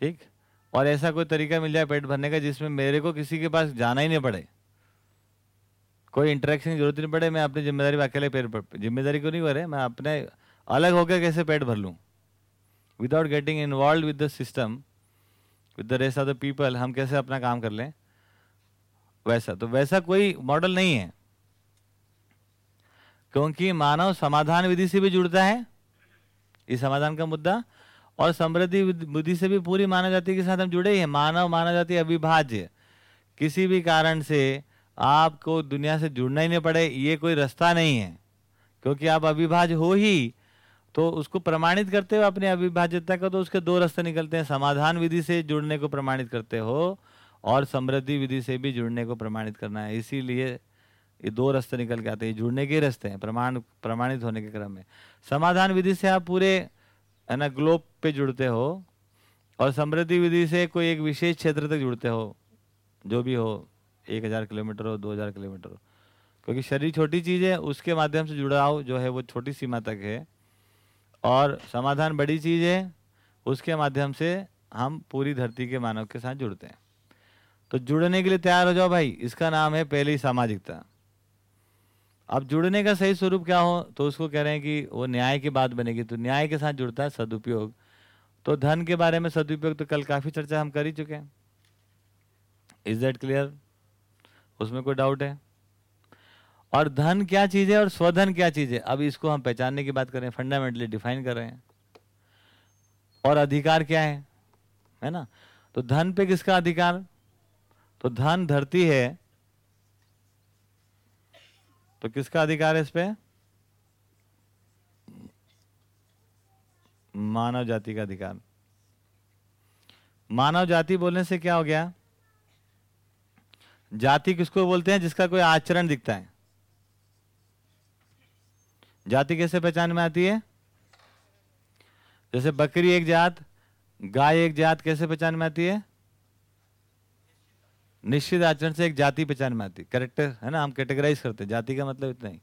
[SPEAKER 1] ठीक? और ऐसा कोई तरीका मिल जाए पेट भरने का जिसमें मेरे को किसी के पास जाना ही नहीं पड़े? कोई इंटरेक्शन की ज़रूरत नहीं पड़े? मैं अपनी ज़िम्मेदारी अकेले पेट ज़िम्मेदारी को नहीं भरे? मैं अपने अलग होकर कैसे पेट भर लूँ? Without getting involve with the system with the rest of the people हम कैसे अपना काम कर लें? वैसा। तो वैसा कोई मॉडल नहीं है। क्योंकि मानव समाधान विधि से भी जुड़ता है इस समाधान का मुद्दा, और समृद्धि विधि से भी पूरी मानव जाति के साथ हम जुड़े ही हैं। मानव मानव जाति अविभाज्य। किसी भी कारण से आपको दुनिया से जुड़ना ही नहीं पड़े, ये कोई रास्ता नहीं है। क्योंकि आप अविभाज्य हो ही तो उसको प्रमाणित करते हो अपनी अविभाज्यता को तो उसके दो रास्ते निकलते हैं। समाधान विधि से जुड़ने को प्रमाणित करते हो और समृद्धि विधि से भी जुड़ने को प्रमाणित करना है। इसीलिए ये दो रास्ते निकल के आते हैं। जुड़ने के रास्ते हैं, प्रमाण, प्रमाणित होने के क्रम में। समाधान विधि से आप पूरे, है ना, ग्लोब पे जुड़ते हो और समृद्धि विधि से कोई एक विशेष क्षेत्र तक जुड़ते हो, जो भी हो, एक हज़ार किलोमीटर हो, दो हज़ार किलोमीटर हो। क्योंकि शरीर छोटी चीज़ है, उसके माध्यम से जुड़ाव जो है वो छोटी सीमा तक है। और समाधान बड़ी चीज़ है, उसके माध्यम से हम पूरी धरती के मानव के साथ जुड़ते हैं। तो जुड़ने के लिए तैयार हो जाओ भाई, इसका नाम है पहली सामाजिकता। अब जुड़ने का सही स्वरूप क्या हो तो उसको कह रहे हैं कि वो न्याय की बात बनेगी तो न्याय के साथ जुड़ता है सदुपयोग। तो धन के बारे में सदुपयोग तो कल काफ़ी चर्चा हम कर ही चुके हैं। इज़ दैट क्लियर उसमें कोई डाउट है? और धन क्या चीज़ है और स्वधन क्या चीज़ है? अब इसको हम पहचानने की बात करें फंडामेंटली डिफाइन कर रहे हैं। और अधिकार क्या है? है ना? तो धन पे किसका अधिकार? तो धन धरती है। तो किसका अधिकार है इस पे? मानव जाति का अधिकार। मानव जाति बोलने से क्या हो गया? जाति किसको बोलते हैं? जिसका कोई आचरण दिखता है। जाति कैसे पहचान में आती है? जैसे बकरी एक जात, गाय एक जात कैसे पहचान में आती है? निश्चित आचरण से एक जाति पहचान में आती है। करेक्टर है ना? हम कैटेगराइज करते हैं। जाति का मतलब इतना ही।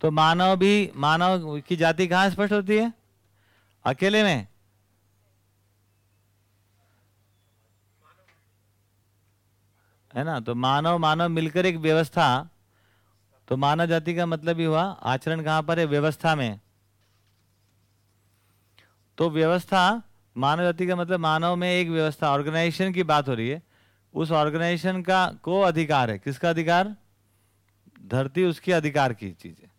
[SPEAKER 1] तो मानव भी, मानव की जाति कहाँ स्पष्ट होती है? अकेले में। है ना? तो मानव मानव मिलकर एक व्यवस्था तो मानव जाति का मतलब ही हुआ, आचरण कहाँ पर है? व्यवस्था में। तो व्यवस्था, मानव जाति का मतलब मानव में एक व्यवस्था ऑर्गेनाइजेशन की बात हो रही है। उस ऑर्गेनाइजेशन का को अधिकार है? किसका अधिकार? धरती उसकी अधिकार की चीज़ है।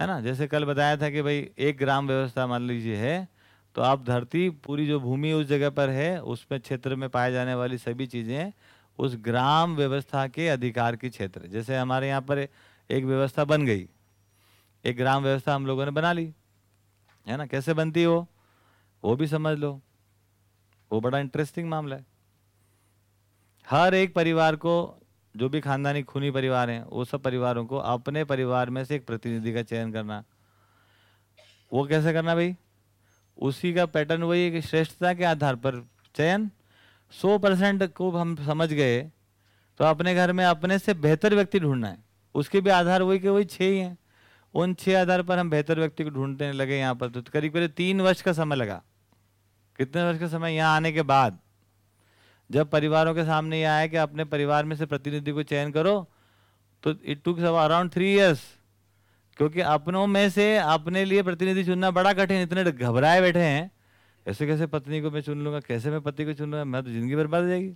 [SPEAKER 1] है ना? जैसे कल बताया था कि भाई, एक ग्राम व्यवस्था मान लीजिए है तो आप धरती, पूरी जो भूमि उस जगह पर है, उसमें क्षेत्र में पाए जाने वाली सभी चीज़ें, उस ग्राम व्यवस्था के अधिकार की क्षेत्र जैसे हमारे यहाँ पर एक व्यवस्था बन गई। एक ग्राम व्यवस्था हम लोगों ने बना ली। है ना? कैसे बनती हो वो? भी समझ लो। वो बड़ा इंटरेस्टिंग मामला है। हर एक परिवार को, जो भी खानदानी खूनी परिवार हैं, वो सब परिवारों को अपने परिवार में से एक प्रतिनिधि का चयन करना। वो कैसे करना भाई? उसी का पैटर्न वही है कि श्रेष्ठता के आधार पर चयन। सौ परसेंट को हम समझ गए तो अपने घर में अपने से बेहतर व्यक्ति ढूंढना है। उसके भी आधार वही के वही छः ही हैं। उन छः आधार पर हम बेहतर व्यक्ति को ढूँढने लगे यहाँ पर। तो करीब करीब तीन वर्ष का समय लगा। कितने वर्ष का समय? यहाँ आने के बाद। जब परिवारों के सामने ये आया कि अपने परिवार में से प्रतिनिधि को चयन करो तो it took around three years क्योंकि अपनों में से अपने लिए प्रतिनिधि चुनना बड़ा कठिन, इतने घबराए बैठे हैं। ऐसे कैसे पत्नी को मैं चुन लूँगा? कैसे मैं पति को चुन लूँगा? मैं तो ज़िंदगी बर्बाद हो जाएगी।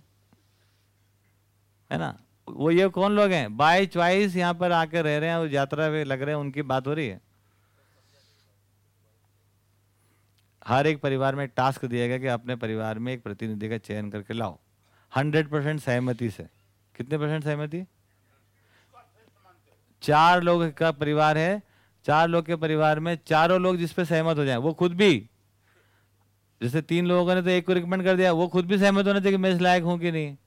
[SPEAKER 1] है ना? वो ये कौन लोग हैं? बाय चॉइस यहाँ पर आकर रह रहे हैं और यात्रा में लग रहे हैं, उनकी बात हो रही है? हर एक परिवार में टास्क दिया गया कि अपने परिवार में एक प्रतिनिधि का चयन करके लाओ। हंड्रेड परसेंट सहमति से। कितने परसेंट सहमति? चार लोग का परिवार है, चार लोग के परिवार में चारों लोग जिस पे सहमत हो जाए, वो खुद भी। जैसे तीन लोगों ने तो एक को रिकमेंड कर दिया, वो खुद भी सहमत होना चाहिए कि मैं इस लायक हूँ कि नहीं।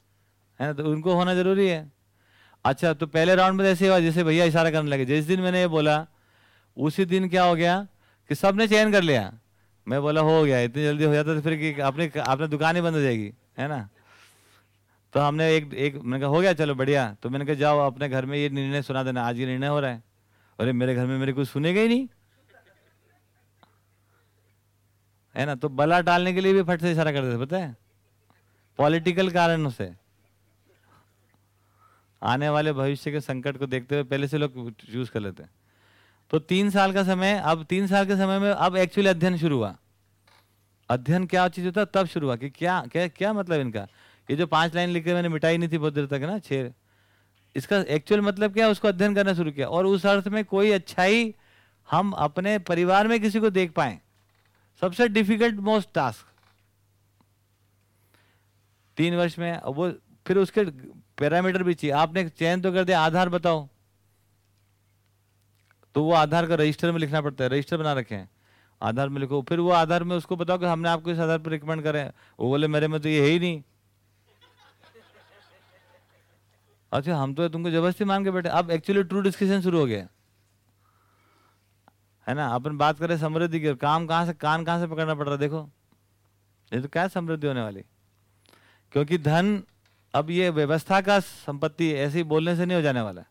[SPEAKER 1] है ना? तो उनको होना ज़रूरी है। अच्छा तो पहले राउंड में ऐसे हुआ, जैसे भैया इशारा करने लगे। जिस दिन मैंने ये बोला, उसी दिन क्या हो गया कि सबने चयन कर लिया। मैं बोला, हो गया, इतनी जल्दी हो जाता तो फिर कि अपनी अपनी दुकान ही बंद हो जाएगी, है ना? तो हमने एक एक, मैंने कहा, हो गया, चलो, बढ़िया। तो मैंने कहा, जाओ, अपने घर में ये निर्णय सुना देना, आज ये निर्णय हो रहा है। अरे, मेरे घर में मेरे कुछ सुनेगा ही नहीं। है ना? तो बला डालने के लिए भी फट से इशारा करते थे, पता है? पॉलिटिकल कारणों से। आने वाले भविष्य के संकट को देखते हुए पहले से लोग चूज़ कर लेते हैं। तो तीन साल का समय, अब तीन साल के समय में अब एक्चुअली अध्ययन शुरू हुआ। अध्ययन क्या चीज़ होता, तब शुरू हुआ कि क्या क्या क्या मतलब इनका? ये जो पाँच लाइन लिख के मैंने, मिटाई नहीं थी बहुत देर तक ना? छह इसका एक्चुअल मतलब क्या, उसको अध्ययन करना शुरू किया। और उस अर्थ में कोई अच्छाई हम अपने परिवार में किसी को देख पाए। सबसे डिफ़िकल्ट मोस्ट टास्क तीन वर्ष में वो, फिर उसके पैरामीटर भी चाहिए। आपने चयन तो कर दिया, आधार बताओ। तो वो आधार का रजिस्टर में लिखना पड़ता है, रजिस्टर बना रखे हैं। आधार में लिखो, फिर वो आधार में उसको बताओ कि हमने आपको इस आधार पर रिकमेंड करे वो बोले, मेरे में तो ये है ही नहीं। अच्छा हम तो तुमको ज़बरदस्ती मान के बैठे। अब एक्चुअली ट्रू डिस्कशन शुरू हो गया। है ना? अपन बात करें समृद्धि की काम कहाँ से, कान कहाँ से पकड़ना पड़ रहा देखो। ये तो क्या समृद्धि होने वाली। क्योंकि धन अब ये व्यवस्था का संपत्ति ऐसे बोलने से नहीं हो जाने वाला।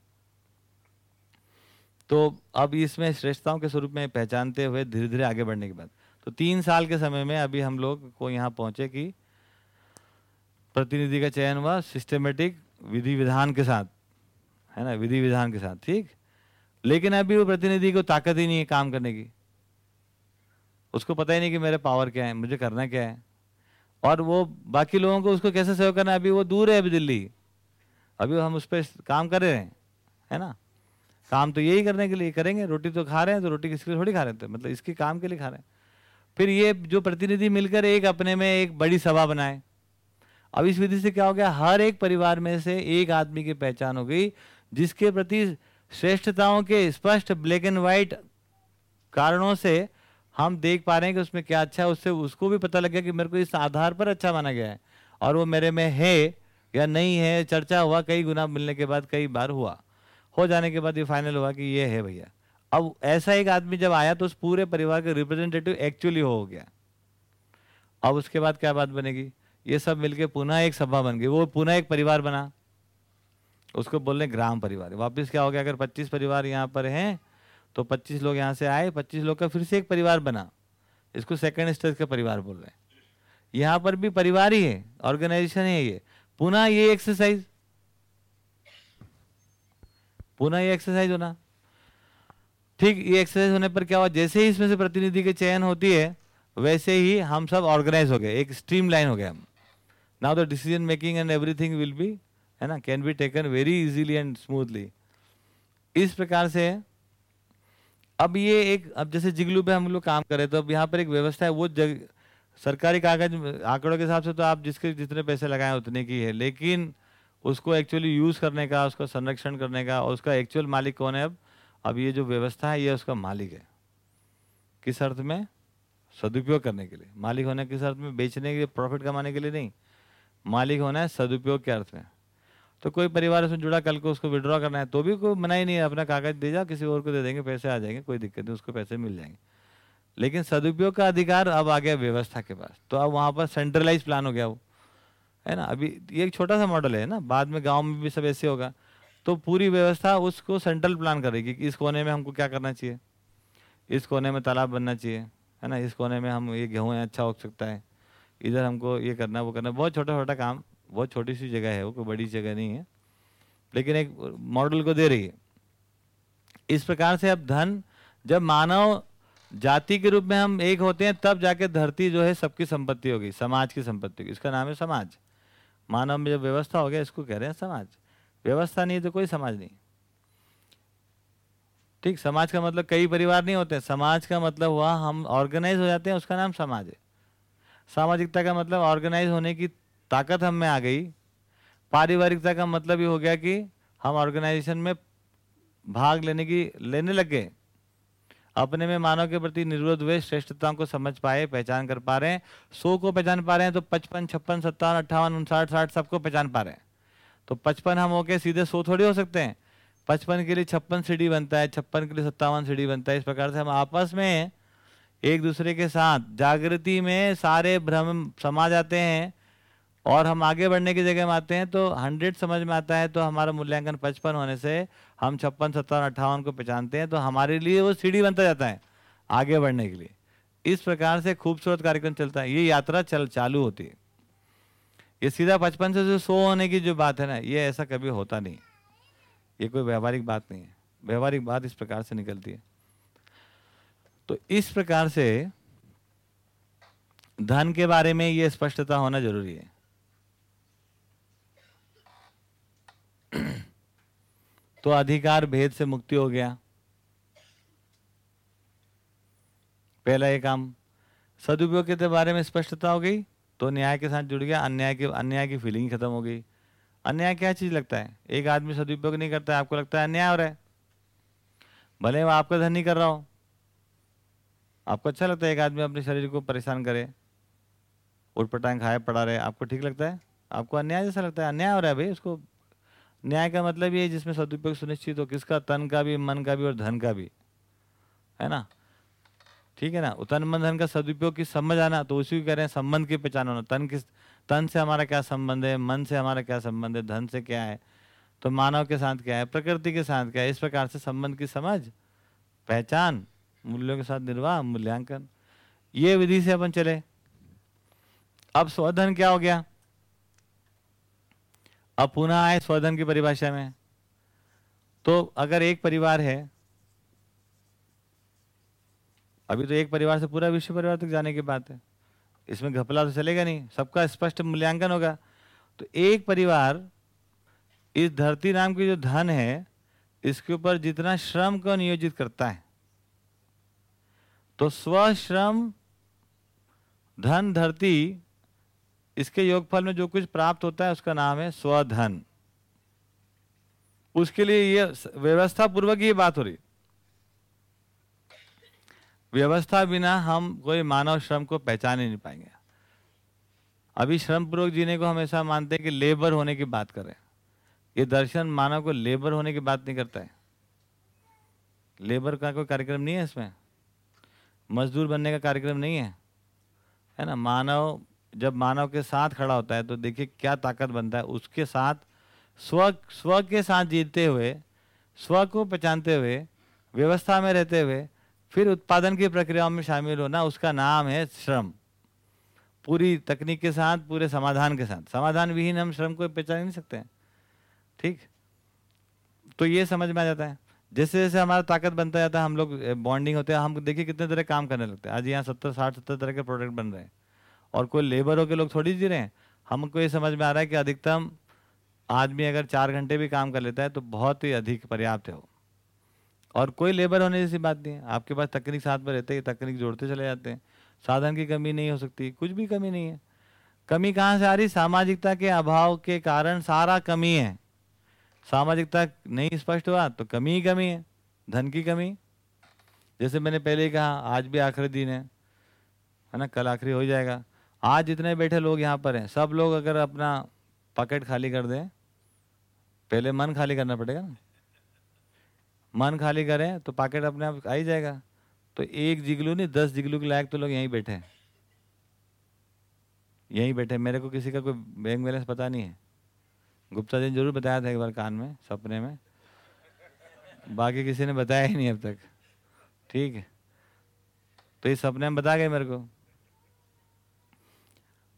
[SPEAKER 1] तो अब इसमें श्रेष्ठताओं के स्वरूप में पहचानते हुए धीरे धीरे आगे बढ़ने के बाद। तो तीन साल के समय में अभी हम लोग को यहाँ पहुँचे कि प्रतिनिधि का चयन हुआ सिस्टमेटिक विधि विधान के साथ, है ना? विधि विधान के साथ, ठीक? लेकिन अभी वो प्रतिनिधि को ताकत ही नहीं है काम करने की। उसको पता ही नहीं कि मेरे पावर क्या है, मुझे करना क्या है। और वो बाकी लोगों को उसको कैसे सेव करना है? अभी वो दूर है, अभी दिल्ली। अभी हम उस पर काम कर रहे हैं, है ना? काम तो यही करने के लिए करेंगे। रोटी तो खा रहे हैं तो रोटी किसके लिए थोड़ी खा रहे थे मतलब इसके काम के लिए खा रहे हैं। फिर ये जो प्रतिनिधि मिलकर एक अपने में एक बड़ी सभा बनाए। अब इस विधि से क्या हो गया? हर एक परिवार में से एक आदमी की पहचान हो गई, जिसके प्रति श्रेष्ठताओं के स्पष्ट ब्लैक एंड व्हाइट कारणों से हम देख पा रहे हैं कि उसमें क्या अच्छा है, उससे उसको भी पता लग गया कि मेरे को इस आधार पर अच्छा माना गया है। और वो मेरे में है या नहीं है, चर्चा हुआ, कई गुना मिलने के बाद, कई बार हुआ। हो जाने के बाद ये फाइनल हुआ कि ये है भैया। अब ऐसा एक आदमी जब आया तो उस पूरे परिवार का रिप्रेजेंटेटिव एक्चुअली हो गया। अब उसके बाद क्या बात बनेगी? ये सब मिलके पुनः एक सभा बन गई। वो पुनः एक परिवार बना। उसको बोल रहे ग्राम परिवार। वापस क्या हो गया? अगर 25 परिवार यहाँ पर हैं तो 25 लोग यहाँ से आए 25 लोग का फिर से एक परिवार बना। इसको सेकंड स्टेज का परिवार बोल रहे हैं। यहाँ पर भी परिवार ही है ऑर्गेनाइजेशन है ये। पुनः ये एक्सरसाइज पुनः ये एक्सरसाइज होना। ठीक, ये एक्सरसाइज होने पर क्या हुआ? जैसे ही इसमें से प्रतिनिधि के चयन होती है, वैसे ही हम सब ऑर्गेनाइज हो गए। एक स्ट्रीम लाइन हो गया हम। Now the decision making and everything will be है ना? Can be taken very easily and smoothly इस प्रकार से अब ये एक, अब जैसे जिगलू पे हम लोग काम करें तो अब यहाँ पर एक व्यवस्था है, वो जग, सरकारी कागज़ आंकड़ों के हिसाब से तो आप जिसके, जितने पैसे लगाए उतने की है, लेकिन उसको एक्चुअली यूज़ करने का, उसका संरक्षण करने का और उसका एक्चुअल मालिक कौन है अब? अब ये जो व्यवस्था है, ये उसका मालिक है। किस अर्थ में? सदुपयोग करने के लिए। मालिक होने किस अर्थ में? बेचने के लिए प्रॉफिट कमाने के लिए नहीं। मालिक होना है सदुपयोग के अर्थ में। तो कोई परिवार उसमें जुड़ा, कल को उसको विड्रॉ करना है तो भी कोई मना ही नहीं है, अपना कागज़ दे जाओ, किसी और को दे देंगे, पैसे आ जाएँगे, कोई दिक्कत नहीं, उसको पैसे मिल जाएँगे। लेकिन सदुपयोग का अधिकार अब आ गया व्यवस्था के पास तो अब वहाँ पर सेंट्रलाइज प्लान हो गया वो, है ना? अभी ये एक छोटा सा मॉडल है ना? बाद में गाँव में भी सब ऐसे होगा तो पूरी व्यवस्था उसको सेंट्रल प्लान करेगी कि इस कोने में हमको क्या करना चाहिए? इस कोने में तालाब बनना चाहिए, है ना? इस कोने में हम ये गेहूँ अच्छा हो सकता है, इधर हमको ये करना, वो करना, बहुत छोटा छोटा काम बहुत छोटी सी जगह है वो, कोई बड़ी जगह नहीं है। लेकिन एक मॉडल को दे रही है। इस प्रकार से अब धन, जब मानव जाति के रूप में हम एक होते हैं, तब जाके धरती जो है सबकी संपत्ति होगी, समाज की संपत्ति होगी। इसका नाम है समाज। मानव में जब व्यवस्था हो गया, इसको कह रहे हैं समाज। व्यवस्था नहीं तो कोई समाज नहीं। ठीक, समाज का मतलब कई परिवार नहीं होते समाज का मतलब हुआ हम ऑर्गेनाइज हो जाते हैं, उसका नाम समाज है। सामाजिकता का मतलब ऑर्गेनाइज होने की ताकत हम में आ गई। पारिवारिकता का मतलब ये हो गया कि हम ऑर्गेनाइजेशन में भाग लेने की, लेने लग। गए अपने में मानव के प्रति निर्विरोध हुए, श्रेष्ठताओं को समझ पाए, पहचान कर पा रहे हैं। सौ को पहचान पा रहे हैं तो पचपन, छप्पन, सत्तावन, अट्ठावन, उनसाठ, साठ सबको पहचान पा रहे हैं। तो पचपन हम होके सीधे सौ थोड़ी हो सकते हैं। पचपन के लिए छप्पन सीढ़ी बनता है, छप्पन के लिए सत्तावन सीढ़ी बनता है। इस प्रकार से हम आपस में एक दूसरे के साथ जागृति में सारे भ्रम समा जाते हैं। और हम आगे बढ़ने की जगह में आते हैं तो हंड्रेड समझ में आता है तो हमारा मूल्यांकन पचपन होने से हम छप्पन, सत्तावन, अट्ठावन को पहचानते हैं तो हमारे लिए वो सीढ़ी बनता जाता है आगे बढ़ने के लिए। इस प्रकार से खूबसूरत कार्यक्रम चलता है। ये यात्रा चल, चालू होती है। ये सीधा पचपन से जो सौ होने की जो बात है ना, ये ऐसा कभी होता नहीं। ये कोई व्यवहारिक बात नहीं है। व्यवहारिक बात इस प्रकार से निकलती है। तो इस प्रकार से धन के बारे में ये स्पष्टता होना ज़रूरी है। तो अधिकार भेद से मुक्ति हो गया। पहला ये काम, सदुपयोग के बारे में स्पष्टता हो गई तो न्याय के साथ जुड़ गया, अन्याय की अन्याय की फीलिंग खत्म हो गई। अन्याय क्या चीज़ लगता है? एक आदमी सदुपयोग नहीं करता है आपको लगता है अन्याय हो रहा है। भले वो आपका धन नहीं कर रहा हो, आपको अच्छा लगता है एक आदमी अपने शरीर को परेशान करे उठ पटांग खाए, पड़ा रहे, आपको ठीक लगता है? आपको अन्याय जैसा लगता है, अन्याय हो रहा है भाई, उसको न्याय का मतलब ये जिसमें सदुपयोग सुनिश्चित हो, किसका? तन का भी, मन का भी और धन का भी। है ना? ठीक है ना? तन, मन, धन का सदुपयोग की समझ आना तो उसी को कह रहे हैं संबंध की पहचान होना। तन किस, तन से हमारा क्या संबंध है? मन से हमारा क्या संबंध है? धन से क्या है? तो मानव के साथ क्या है? प्रकृति के साथ क्या है? इस प्रकार से संबंध की समझ, पहचान, मूल्यों के साथ निर्वाह, मूल्यांकन, ये विधि से अपन चले। अब स्वधन क्या हो गया? अब पुनः आए स्वधन की परिभाषा में। तो अगर एक परिवार है, अभी तो एक परिवार से पूरा विश्व परिवार तक जाने की बात है। इसमें घपला तो चलेगा नहीं, सबका स्पष्ट मूल्यांकन होगा। तो एक परिवार इस धरती नाम की जो धन है, इसके ऊपर जितना श्रम को नियोजित करता है तो स्वश्रम धन धरती इसके योगफल में जो कुछ प्राप्त होता है उसका नाम है स्वधन। उसके लिए ये व्यवस्था पूर्वक ये बात हो रही। व्यवस्था बिना हम कोई मानव श्रम को पहचान ही नहीं पाएँगे। अभी श्रम पूर्वक जीने को हम ऐसा मानते हैं कि लेबर होने की बात करें। ये दर्शन मानव को लेबर होने की बात नहीं करता है। लेबर का कोई कार्यक्रम नहीं है इसमें। मजदूर बनने का कार्यक्रम नहीं है। है ना? मानव जब मानव के साथ खड़ा होता है तो देखिए क्या ताकत बनता है। उसके साथ स्व स्व के साथ जीते हुए, स्व को पहचानते हुए, व्यवस्था में रहते हुए, फिर उत्पादन की प्रक्रियाओं में शामिल होना, उसका नाम है श्रम। पूरी तकनीक के साथ, पूरे समाधान के साथ। समाधान विहीन हम श्रम को पहचान नहीं सकते हैं। ठीक? तो ये समझ में आ जाता है। जैसे जैसे हमारा ताकत बनता जाता है, हम लोग बॉन्डिंग होते हैं, हम देखिए कितने तरह काम करने लगते हैं। आज यहाँ सत्तर, साठ, सत्तर तरह के प्रोडक्ट बन रहे हैं। और कोई लेबर हो के लोग थोड़ी जी रहे हैं? हमको ये समझ में आ रहा है कि अधिकतम आदमी अगर चार घंटे भी काम कर लेता है तो बहुत ही अधिक पर्याप्त है वो। और कोई लेबर होने जैसी बात नहीं है। आपके पास तकनीक साथ में रहते हैं, तकनीक जोड़ते चले जाते हैं। साधन की कमी नहीं हो सकती, कुछ भी कमी नहीं है। कमी कहाँ से आ रही? सामाजिकता के अभाव के कारण सारा कमी है। सामाजिकता नहीं स्पष्ट हुआ तो कमी ही कमी है, धन की कमी। जैसे मैंने पहले ही कहा, आज भी आखिरी दिन है है ना? कल आखिरी हो जाएगा। आज जितने बैठे लोग यहाँ पर हैं, सब लोग अगर अपना पॉकेट खाली कर दें, पहले मन खाली करना पड़ेगा ना। मन खाली करें तो पॉकेट अपने आप आ ही जाएगा। तो एक जिगलू नहीं, दस जिगलू के लायक तो लोग यहीं बैठे हैं। यहीं बैठे मेरे को किसी का कोई बैंक बैलेंस पता नहीं है। गुप्ता जी ने ज़रूर बताया था एक बार कान में, सपने में। बाकी किसी ने बताया ही नहीं अब तक। ठीक है। तो ये सपने में बता गए मेरे को।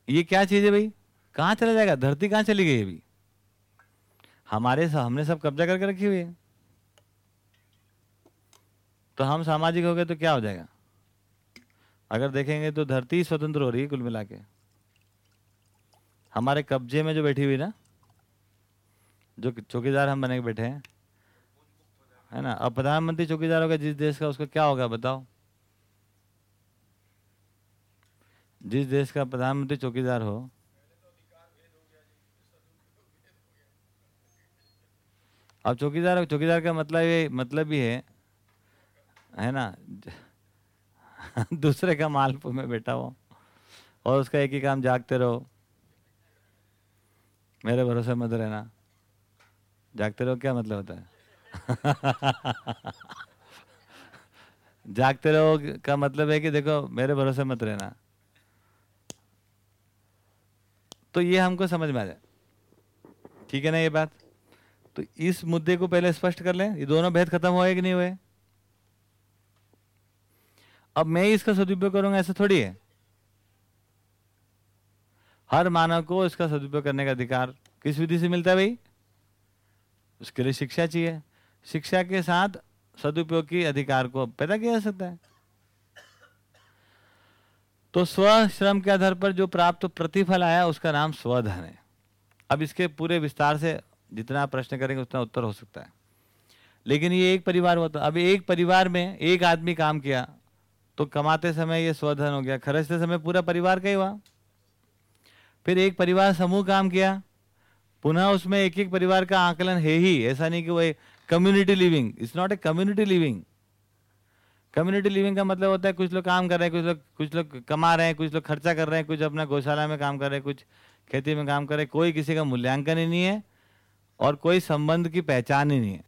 [SPEAKER 1] ये क्या चीज़ है भाई? कहाँ चला जाएगा? धरती कहाँ चली गई अभी? हमारे सब हमने सब कब्जा करके रखी हुई है। तो हम सामाजिक हो गए तो क्या हो जाएगा? अगर देखेंगे तो धरती स्वतंत्र हो रही है कुल मिला के। हमारे कब्जे में जो बैठी हुई ना, जो चौकीदार हम बने के बैठे हैं, है ना? अब प्रधानमंत्री चौकीदार होगा जिस देश का, उसका क्या होगा बताओ? जिस देश का प्रधानमंत्री चौकीदार हो। अब चौकीदार चौकीदार का मतलब ये मतलब भी है है ना? दूसरे का माल में बैठा हो और उसका एक ही काम, जागते रहो। मेरे भरोसे मत रहना। जागते रहो, क्या मतलब होता है? जागते रहो का मतलब है कि देखो, मेरे भरोसे मत रहना। तो ये हमको समझ में आ जाए। ठीक है ना ये बात? तो इस मुद्दे को पहले स्पष्ट कर लें। ये दोनों भेद खत्म हुए कि नहीं हुए? अब मैं इसका सदुपयोग करूँगा, ऐसा थोड़ी है। हर मानव को इसका सदुपयोग करने का अधिकार किस विधि से मिलता है भाई? उसके लिए शिक्षा चाहिए। शिक्षा के साथ सदुपयोग की अधिकार को पैदा किया जा सकता है। तो स्व श्रम के आधार पर जो प्राप्त प्रतिफल आया, उसका नाम स्वधन है। अब इसके पूरे विस्तार से जितना प्रश्न करेंगे, उतना उत्तर हो सकता है। लेकिन ये एक परिवार होता अब एक परिवार में एक आदमी काम किया तो कमाते समय ये स्वधन हो गया, खर्चते समय पूरा परिवार का ही हुआ। फिर एक परिवार समूह काम किया, पुनः उसमें एक एक परिवार का आकलन है ही। ऐसा नहीं कि वो community living it's not a community living community living का मतलब होता है कुछ लोग काम कर रहे हैं, कुछ लोग कुछ लोग कमा रहे हैं, कुछ लोग खर्चा कर रहे हैं, कुछ अपना गौशाला में काम कर रहे हैं, कुछ खेती में काम कर रहे हैं। कोई किसी का मूल्यांकन ही नहीं है और कोई संबंध की पहचान ही नहीं है।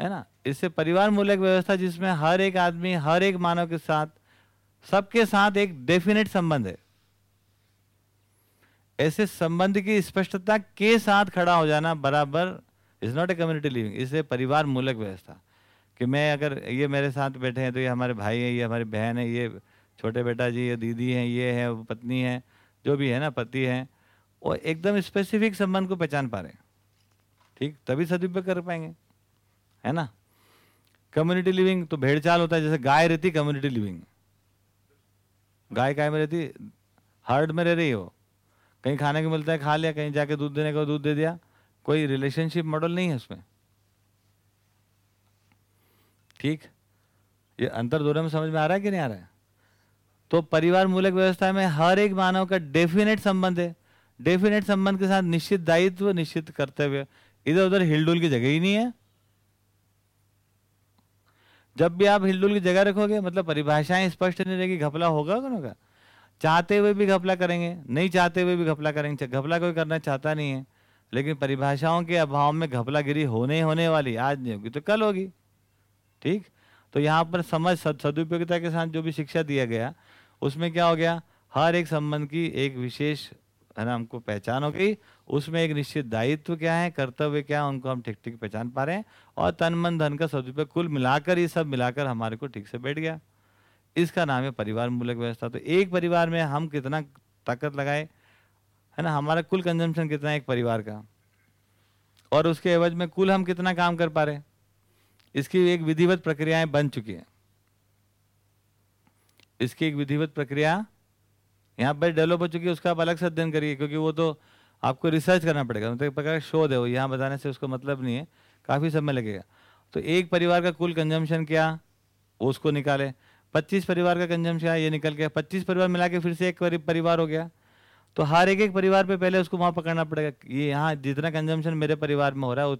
[SPEAKER 1] है ना? इससे परिवार मूलक व्यवस्था जिसमें हर एक आदमी, हर एक मानव के साथ, सबके साथ एक डेफिनेट संबंध है। ऐसे संबंध की स्पष्टता के साथ खड़ा हो जाना बराबर is not a community living इसे परिवार मूलक व्यवस्था। कि मैं अगर ये मेरे साथ बैठे हैं तो ये हमारे भाई हैं, ये हमारी बहन है, ये छोटे बेटा जी, ये दीदी हैं, ये है, वो पत्नी है, जो भी है ना, पति हैं, वो एकदम स्पेसिफिक संबंध को पहचान पा रहे हैं। ठीक? तभी सदुपयोग कर पाएँगे। है ना? कम्युनिटी लिविंग तो भेड़चाल होता है, जैसे गाय रहती कम्युनिटी लिविंग गाय काय में रहती हर्ड में रह रही हो। कहीं खाने को मिलता है, खा लिया, कहीं जाके दूध देने को दूध दे दिया। कोई रिलेशनशिप मॉडल नहीं है उसमें। ठीक? ये अंतर दोनों में समझ में आ रहा है कि नहीं आ रहा है? तो परिवार मूलक व्यवस्था में हर एक मानव का डेफिनेट संबंध है। डेफिनेट संबंध के साथ निश्चित दायित्व, निश्चित कर्तव्य। इधर उधर हिलडुल की जगह ही नहीं है। जब भी आप हिलडुल की जगह रखोगे मतलब परिभाषाएँ स्पष्ट नहीं रहेगी, घपला होगा कौन होगा? चाहते हुए भी घपला करेंगे, नहीं चाहते हुए भी घपला करेंगे। घपला कोई करना चाहता नहीं है, लेकिन परिभाषाओं के अभाव में घपलागिरी होने होने वाली, आज नहीं होगी तो कल होगी। ठीक? तो यहाँ पर समझ सदुपयोगिता के साथ जो भी शिक्षा दिया गया, उसमें क्या हो गया? हर एक संबंध की एक विशेष, है ना, हमको पहचान हो गई। उसमें एक निश्चित दायित्व क्या है, कर्तव्य क्या है, उनको हम ठीक ठीक पहचान पा रहे हैं और तन, मन, धन का सदुपयोग कुल मिलाकर, ये सब मिलाकर हमारे को ठीक से बैठ गया। इसका नाम है परिवार मूलक व्यवस्था। तो एक परिवार में हम कितना ताकत लगाए, है ना, हमारा कुल कंजम्पशन कितना है एक परिवार का? और उसके एवज में कुल हम कितना काम कर पा रहे इसकी एक विधिवत प्रक्रियाएँ बन चुकी है। इसकी एक विधिवत प्रक्रिया यहाँ पर डेवलप हो चुकी है, उसका आप अलग से अध्ययन करिए, क्योंकि वो तो आपको रिसर्च करना पड़ेगा। मतलब एक प्रकार शोध है वो, यहाँ बताने से उसका मतलब नहीं है। काफ़ी समय लगेगा। तो एक परिवार का कुल कंजम्पशन क्या? उसको निकाले। पच्चीस परिवार का कंजम्पशन ये निकल गया। पच्चीस परिवार मिला के फिर से एक परिवार हो गया। तो हर एक एक परिवार पे पहले उसको वहाँ पकड़ना पड़ेगा। ये यहाँ जितना कंजम्पशन मेरे परिवार में हो रहा है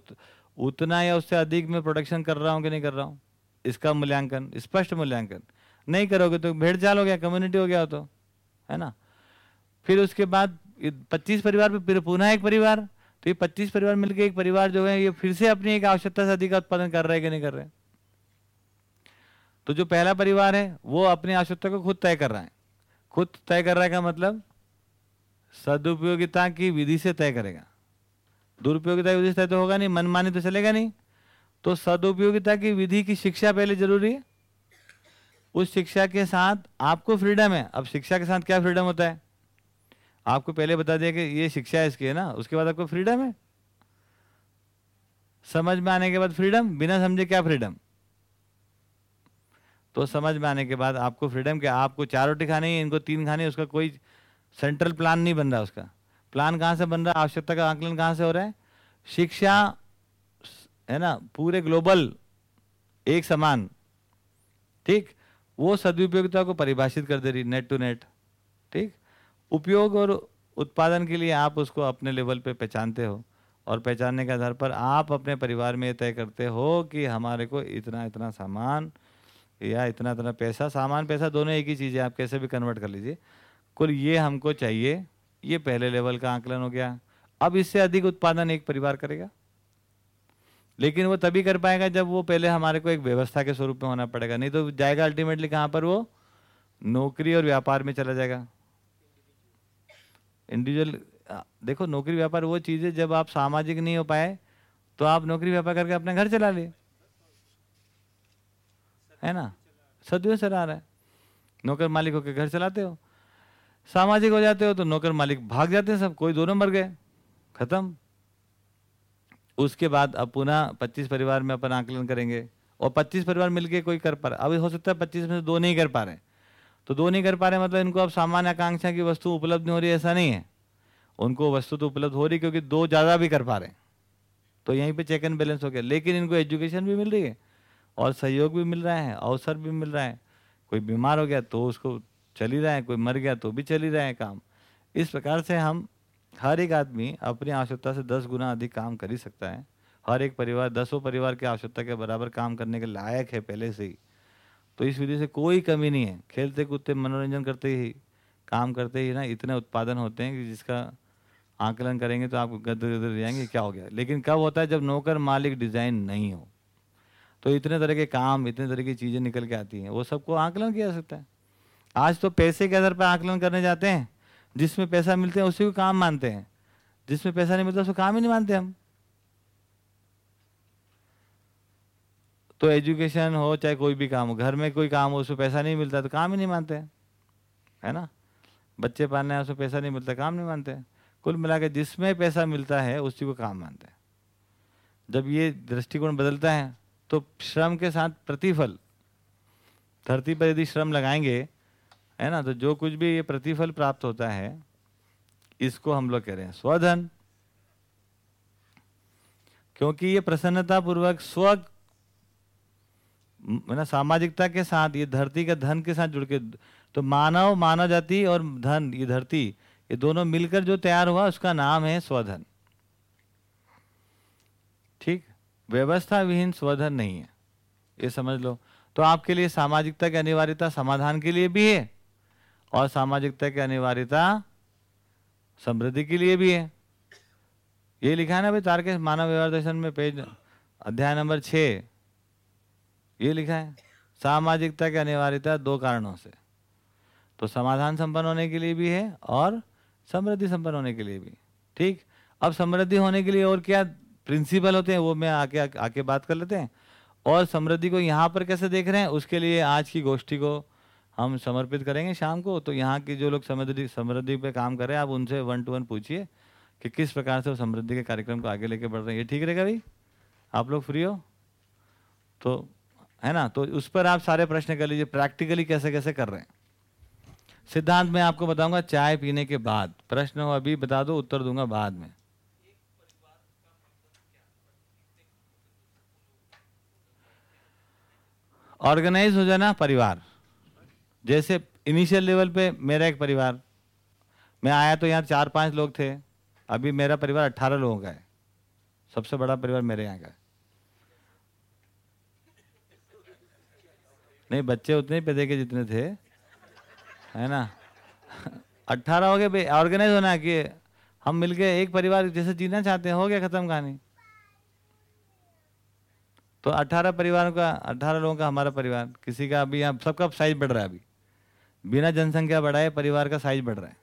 [SPEAKER 1] उतना या उससे अधिक मैं प्रोडक्शन कर रहा हूँ कि नहीं कर रहा हूँ? इसका मूल्यांकन, स्पष्ट मूल्यांकन। नहीं करोगे तो भेड़ चाल हो गया कम्युनिटी हो गया तो है ना? फिर उसके बाद पच्चीस परिवार पे फिर पुनः एक परिवार। तो ये पच्चीस परिवार मिलकर एक परिवार जो है, ये फिर से अपनी एक आवश्यकता से अधिक उत्पादन कर रहे हैं कि नहीं कर रहे तो जो पहला परिवार है, वो अपनी आवश्यकता को खुद तय कर रहा है। खुद तय कर रहा है का मतलब? सदुपयोगिता की विधि से तय करेगा। दुरुपयोगिता की विधि तो होगा नहीं, मनमानी तो चलेगा नहीं। तो सदुपयोगिता की विधि की शिक्षा पहले ज़रूरी है। उस शिक्षा के साथ आपको फ्रीडम है। अब शिक्षा के साथ क्या फ्रीडम होता है? आपको पहले बता दिया कि ये शिक्षा है इसकी, है ना? उसके बाद आपको फ्रीडम है। समझ में आने के बाद फ्रीडम बिना समझे क्या फ्रीडम तो समझ में आने के बाद आपको फ्रीडम क्या आपको चार रोटी खानी है, इनको तीन खानी है, उसका कोई सेंट्रल प्लान नहीं बन रहा उसका। प्लान कहाँ से बन रहा है? आवश्यकता का आकलन कहाँ से हो रहा है? शिक्षा, है ना, पूरे ग्लोबल, एक समान, ठीक? वो सदुपयोगिता को परिभाषित कर दे रही, नेट टू नेट, ठीक? उपयोग और उत्पादन के लिए आप उसको अपने लेवल पे पहचानते हो और पहचानने के आधार पर आप अपने परिवार में तय करते हो कि हमारे को इतना इतना सामान या इतना इतना पैसा, सामान, पैसा, दोनों एक ही चीज़ है आप कैसे भी कन्वर्ट कर लीजिए, कुल ये हमको चाहिए ये पहले लेवल का आंकलन हो गया। अब इससे अधिक उत्पादन एक परिवार करेगा। लेकिन वो तभी कर पाएगा जब वो पहले हमारे को एक व्यवस्था के स्वरूप में होना पड़ेगा। नहीं तो जाएगा अल्टीमेटली कहाँ पर वो? नौकरी और व्यापार में चला जाएगा। इंडिविजुअल देखो नौकरी व्यापार वो चीज़ है, जब आप सामाजिक नहीं हो पाए तो आप नौकरी व्यापार करके अपने घर चला लिए है ना? सदियों से रहा है। नौकर मालिक होकर घर चलाते हो। सामाजिक हो जाते हो तो नौकर मालिक भाग जाते हैं सब, कोई दोनों मर गए, खत्म। उसके बाद अब पुनः 25 परिवार में अपन आकलन करेंगे और 25 परिवार मिलके कोई कर पा रहा, अभी हो सकता है 25 में से दो नहीं कर पा रहे। तो दो नहीं कर पा रहे मतलब इनको अब सामान्य आकांक्षा की वस्तु उपलब्ध नहीं हो रही, ऐसा नहीं है। उनको वस्तु तो उपलब्ध हो रही क्योंकि दो ज़्यादा भी कर पा रहे तो यहीं पे चेक एंड बैलेंस हो गया। लेकिन इनको एजुकेशन भी मिल रही है और सहयोग भी मिल रहा है, अवसर भी मिल रहा है। कोई बीमार हो गया तो उसको चल ही रहा है, कोई मर गया तो भी चल ही रहा है काम। इस प्रकार से हम हर एक आदमी अपनी आवश्यकता से दस गुना अधिक काम कर ही सकता है। हर एक परिवार, दसों परिवार की आवश्यकता के बराबर काम करने के लायक है पहले से ही। तो इस विधि से कोई कमी नहीं है। खेलते कूदते, मनोरंजन करते ही, काम करते ही ना इतने उत्पादन होते हैं कि जिसका आकलन करेंगे तो आप गदर गदर जाएँगे, क्या हो गया? लेकिन कब होता है जब नौकर मालिक डिज़ाइन नहीं हो? तो इतने तरह के काम, इतने तरह की चीज़ें निकल के आती हैं, वो सबको आकलन किया जा सकता है। आज तो पैसे के आधार पर आकलन करने जाते हैं। जिसमें पैसा मिलते हैं, उसी को काम मानते हैं। जिसमें पैसा नहीं मिलता, उसको काम ही नहीं मानते हम। तो एजुकेशन हो, चाहे कोई भी काम हो, घर में कोई काम हो, उसमें पैसा नहीं मिलता तो काम ही नहीं मानते है। ना? बच्चे पालने हैं, उसमें पैसा नहीं मिलता, काम नहीं मानते कुल मिला के जिसमें पैसा मिलता है, उसी को काम मानते हैं। जब ये दृष्टिकोण बदलता है तो श्रम के साथ प्रतिफल, धरती पर यदि श्रम लगाएँगे है ना? तो जो कुछ भी ये प्रतिफल प्राप्त होता है, इसको हम लोग कह रहे हैं स्वधन। क्योंकि ये प्रसन्नता पूर्वक स्व ना, सामाजिकता के साथ, ये धरती का धन के साथ जुड़ के तो मानव मानव जाति और धन, ये धरती, ये दोनों मिलकर जो तैयार हुआ, उसका नाम है स्वधन। ठीक? व्यवस्था विहीन स्वधन नहीं है। ये समझ लो। तो आपके लिए सामाजिकता की अनिवार्यता समाधान के लिए भी है और सामाजिकता की अनिवार्यता समृद्धि के लिए भी है। ये लिखा है ना भाई तारकेश मानव व्यवहार दर्शन में पेज अध्याय नंबर छ ये लिखा है सामाजिकता की अनिवार्यता दो कारणों से। तो समाधान संपन्न होने के लिए भी है और समृद्धि संपन्न होने के लिए भी। ठीक? अब समृद्धि होने के लिए और क्या प्रिंसिपल होते हैं वो मैं आके आके, बात कर लेते हैं। और समृद्धि को यहाँ पर कैसे देख रहे हैं उसके लिए आज की गोष्ठी को हम समर्पित करेंगे शाम को तो यहाँ की जो लोग समृद्धि समृद्धि पे काम कर रहे हैं, आप उनसे वन टू वन पूछिए कि किस प्रकार से वो समृद्धि के कार्यक्रम को आगे लेके बढ़ रहे हैं। ये ठीक रहेगा भाई आप लोग फ्री हो? तो है ना? तो उस पर आप सारे प्रश्न कर लीजिए प्रैक्टिकली कैसे कैसे कर रहे हैं। सिद्धांत में आपको बताऊँगा चाय पीने के बाद। प्रश्न हो अभी, बता दो, उत्तर दूँगा बाद में। ऑर्गेनाइज हो जाना परिवार। जैसे इनिशियल लेवल पे मेरा एक परिवार, मैं आया तो यहाँ चार पाँच लोग थे, अभी मेरा परिवार अट्ठारह लोगों का है। सबसे बड़ा परिवार मेरे यहाँ का है। नहीं, बच्चे उतने ही पैदे के जितने थे, है ना? अट्ठारह हो गए ऑर्गेनाइज होना कि हम मिलके एक परिवार जैसे जीना चाहते हैं, हो गया खत्म कहानी। तो अट्ठारह परिवारों का अट्ठारह लोगों का हमारा परिवार, किसी का अभी यहाँ, सबका साइज़ बढ़ रहा है अभी। बिना जनसंख्या बढ़ाए परिवार का साइज़ बढ़ रहा है।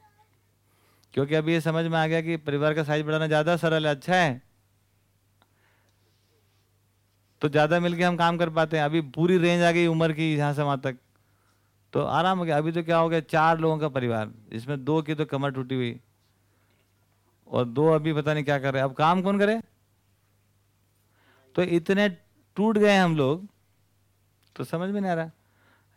[SPEAKER 1] क्योंकि अभी ये समझ में आ गया कि परिवार का साइज़ बढ़ाना ज़्यादा सरल है अच्छा है। तो ज़्यादा मिलके हम काम कर पाते हैं। अभी पूरी रेंज आ गई उम्र की यहाँ से वहाँ तक। तो आराम हो गया। अभी तो क्या हो गया? चार लोगों का परिवार। इसमें दो की तो कमर टूटी हुई। और दो अभी पता नहीं क्या कर रहे अब काम कौन करे? तो इतने टूट गए हम लोग तो समझ में नहीं आ रहा।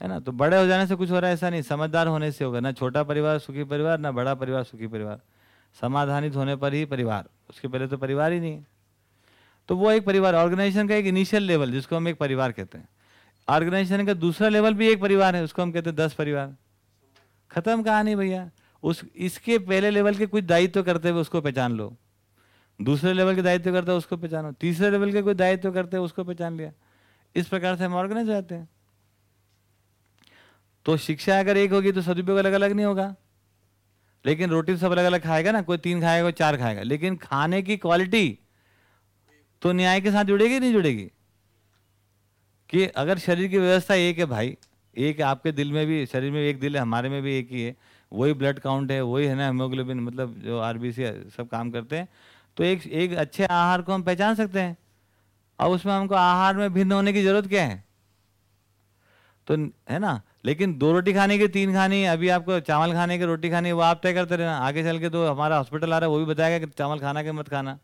[SPEAKER 1] है ना? तो बड़े हो जाने से कुछ हो रहा है, ऐसा नहीं। समझदार होने से होगा। ना छोटा परिवार, सुखी परिवार, ना बड़ा परिवार, सुखी परिवार। समाधानित होने पर ही परिवार। उसके पहले तो परिवार ही नहीं। है तो वो एक परिवार ऑर्गेनाइजेशन का एक इनिशियल लेवल जिसको हम एक परिवार कहते हैं। ऑर्गेनाइजेशन का दूसरा लेवल भी एक परिवार है, उसको हम कहते हैं दस परिवार। खत्म कहानी भैया। उस, इसके पहले लेवल के कुछ दायित्व करते हुए उसको पहचान लो। दूसरे लेवल के दायित्व करते हैं उसको पहचानो। तीसरे लेवल के कोई दायित्व करते हैं उसको पहचान लिया। इस प्रकार से हम ऑर्गेनाइज हो जाते हैं। तो शिक्षा अगर एक होगी तो सदुपयोग अलग अलग नहीं होगा। लेकिन रोटी सब अलग अलग खाएगा ना, कोई तीन खाएगा, कोई चार खाएगा। लेकिन खाने की क्वालिटी तो न्याय के साथ जुड़ेगी नहीं जुड़ेगी? कि अगर शरीर की व्यवस्था एक है भाई, एक आपके दिल में भी, शरीर में एक दिल है, हमारे में भी एक ही है, वही ब्लड काउंट है, वही है ना हेमोग्लोबिन मतलब जो आरबीसी सब काम करते हैं तो एक एक अच्छे आहार को हम पहचान सकते हैं। और उसमें हमको आहार में भिन्न होने की ज़रूरत क्या है? तो है ना? लेकिन दो रोटी खाने के, तीन खाने, अभी आपको चावल खाने के, रोटी खाने, वो आप तय करते रहना। आगे चल के तो हमारा हॉस्पिटल आ रहा है, वो भी बताएगा कि चावल खाना के मत खाना।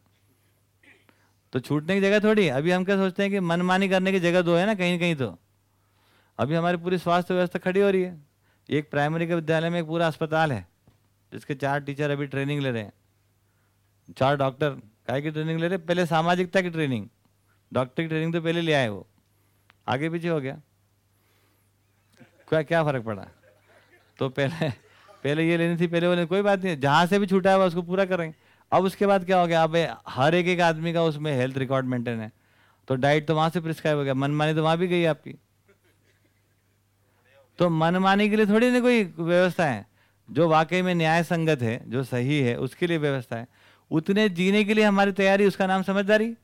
[SPEAKER 1] तो छूटने की जगह थोड़ी अभी हम क्या सोचते हैं कि मनमानी करने की जगह दो है ना, कहीं कहीं तो। अभी हमारी पूरी स्वास्थ्य व्यवस्था खड़ी हो रही है। एक प्राइमरी के विद्यालय में एक पूरा अस्पताल है, जिसके चार टीचर अभी ट्रेनिंग ले रहे हैं। चार डॉक्टर काय की ट्रेनिंग ले रहे पहले सामाजिकता की ट्रेनिंग डॉक्टर की ट्रेनिंग तो पहले ले आए वो। आगे पीछे हो गया। क्या क्या फ़र्क पड़ा? तो पहले पहले ये लेनी थी, पहले वो कोई बात नहीं, जहाँ से भी छूटा है उसको पूरा करेंगे। अब उसके बाद क्या हो गया, अब हर एक एक आदमी का उसमें हेल्थ रिकॉर्ड मेंटेन है। तो डाइट तो वहाँ से प्रिस्क्राइब हो गया, मनमानी तो वहाँ भी गई आपकी। तो मनमानी के लिए थोड़ी ना कोई व्यवस्था है। जो वाकई में न्याय संगत है, जो सही है, उसके लिए व्यवस्था है। उतने जीने के लिए हमारी तैयारी, उसका नाम समझदारी।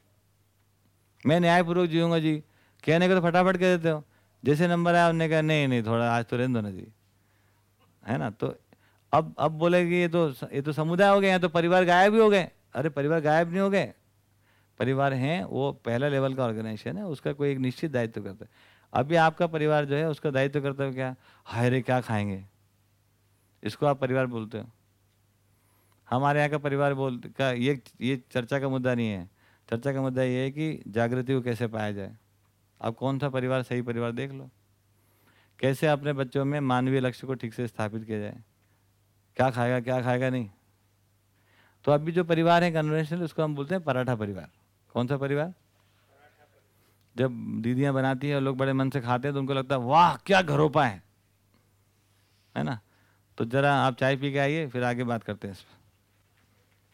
[SPEAKER 1] मैं न्यायपूर्वक जीऊँगा जी। कहने को तो फटाफट कह देते हो। जैसे नंबर आया उन्होंने कहा, नहीं नहीं, थोड़ा आज तो रहने दो ना जी। है ना? तो अब अब बोलेगी ये तो ये तो समुदाय हो गए यहाँ तो परिवार गायब ही हो गए। अरे, परिवार गायब नहीं हो गए। परिवार हैं, वो पहला लेवल का ऑर्गेनाइजेशन है, उसका कोई एक निश्चित दायित्व करता है। अभी आपका परिवार जो है, उसका दायित्व करता है क्या? हाय रे, क्या खाएँगे? इसको आप परिवार बोलते हो। हमारे यहाँ का परिवार बोल, का ये ये चर्चा का मुद्दा नहीं है। चर्चा का मुद्दा ये है कि जागृति को कैसे पाया जाए। अब कौन सा परिवार सही परिवार देख लो। कैसे अपने बच्चों में मानवीय लक्ष्य को ठीक से स्थापित किया जाए? क्या खाएगा क्या खाएगा नहीं? तो अभी जो परिवार है कन्वेंशनल उसको हम बोलते हैं पराठा परिवार। कौन सा परिवार? जब दीदियाँ बनाती हैं और लोग बड़े मन से खाते हैं तो उनको लगता है, वाह, क्या घरोपा है। है ना? तो ज़रा आप चाय पी के आइए, फिर आगे बात करते हैं इस पर।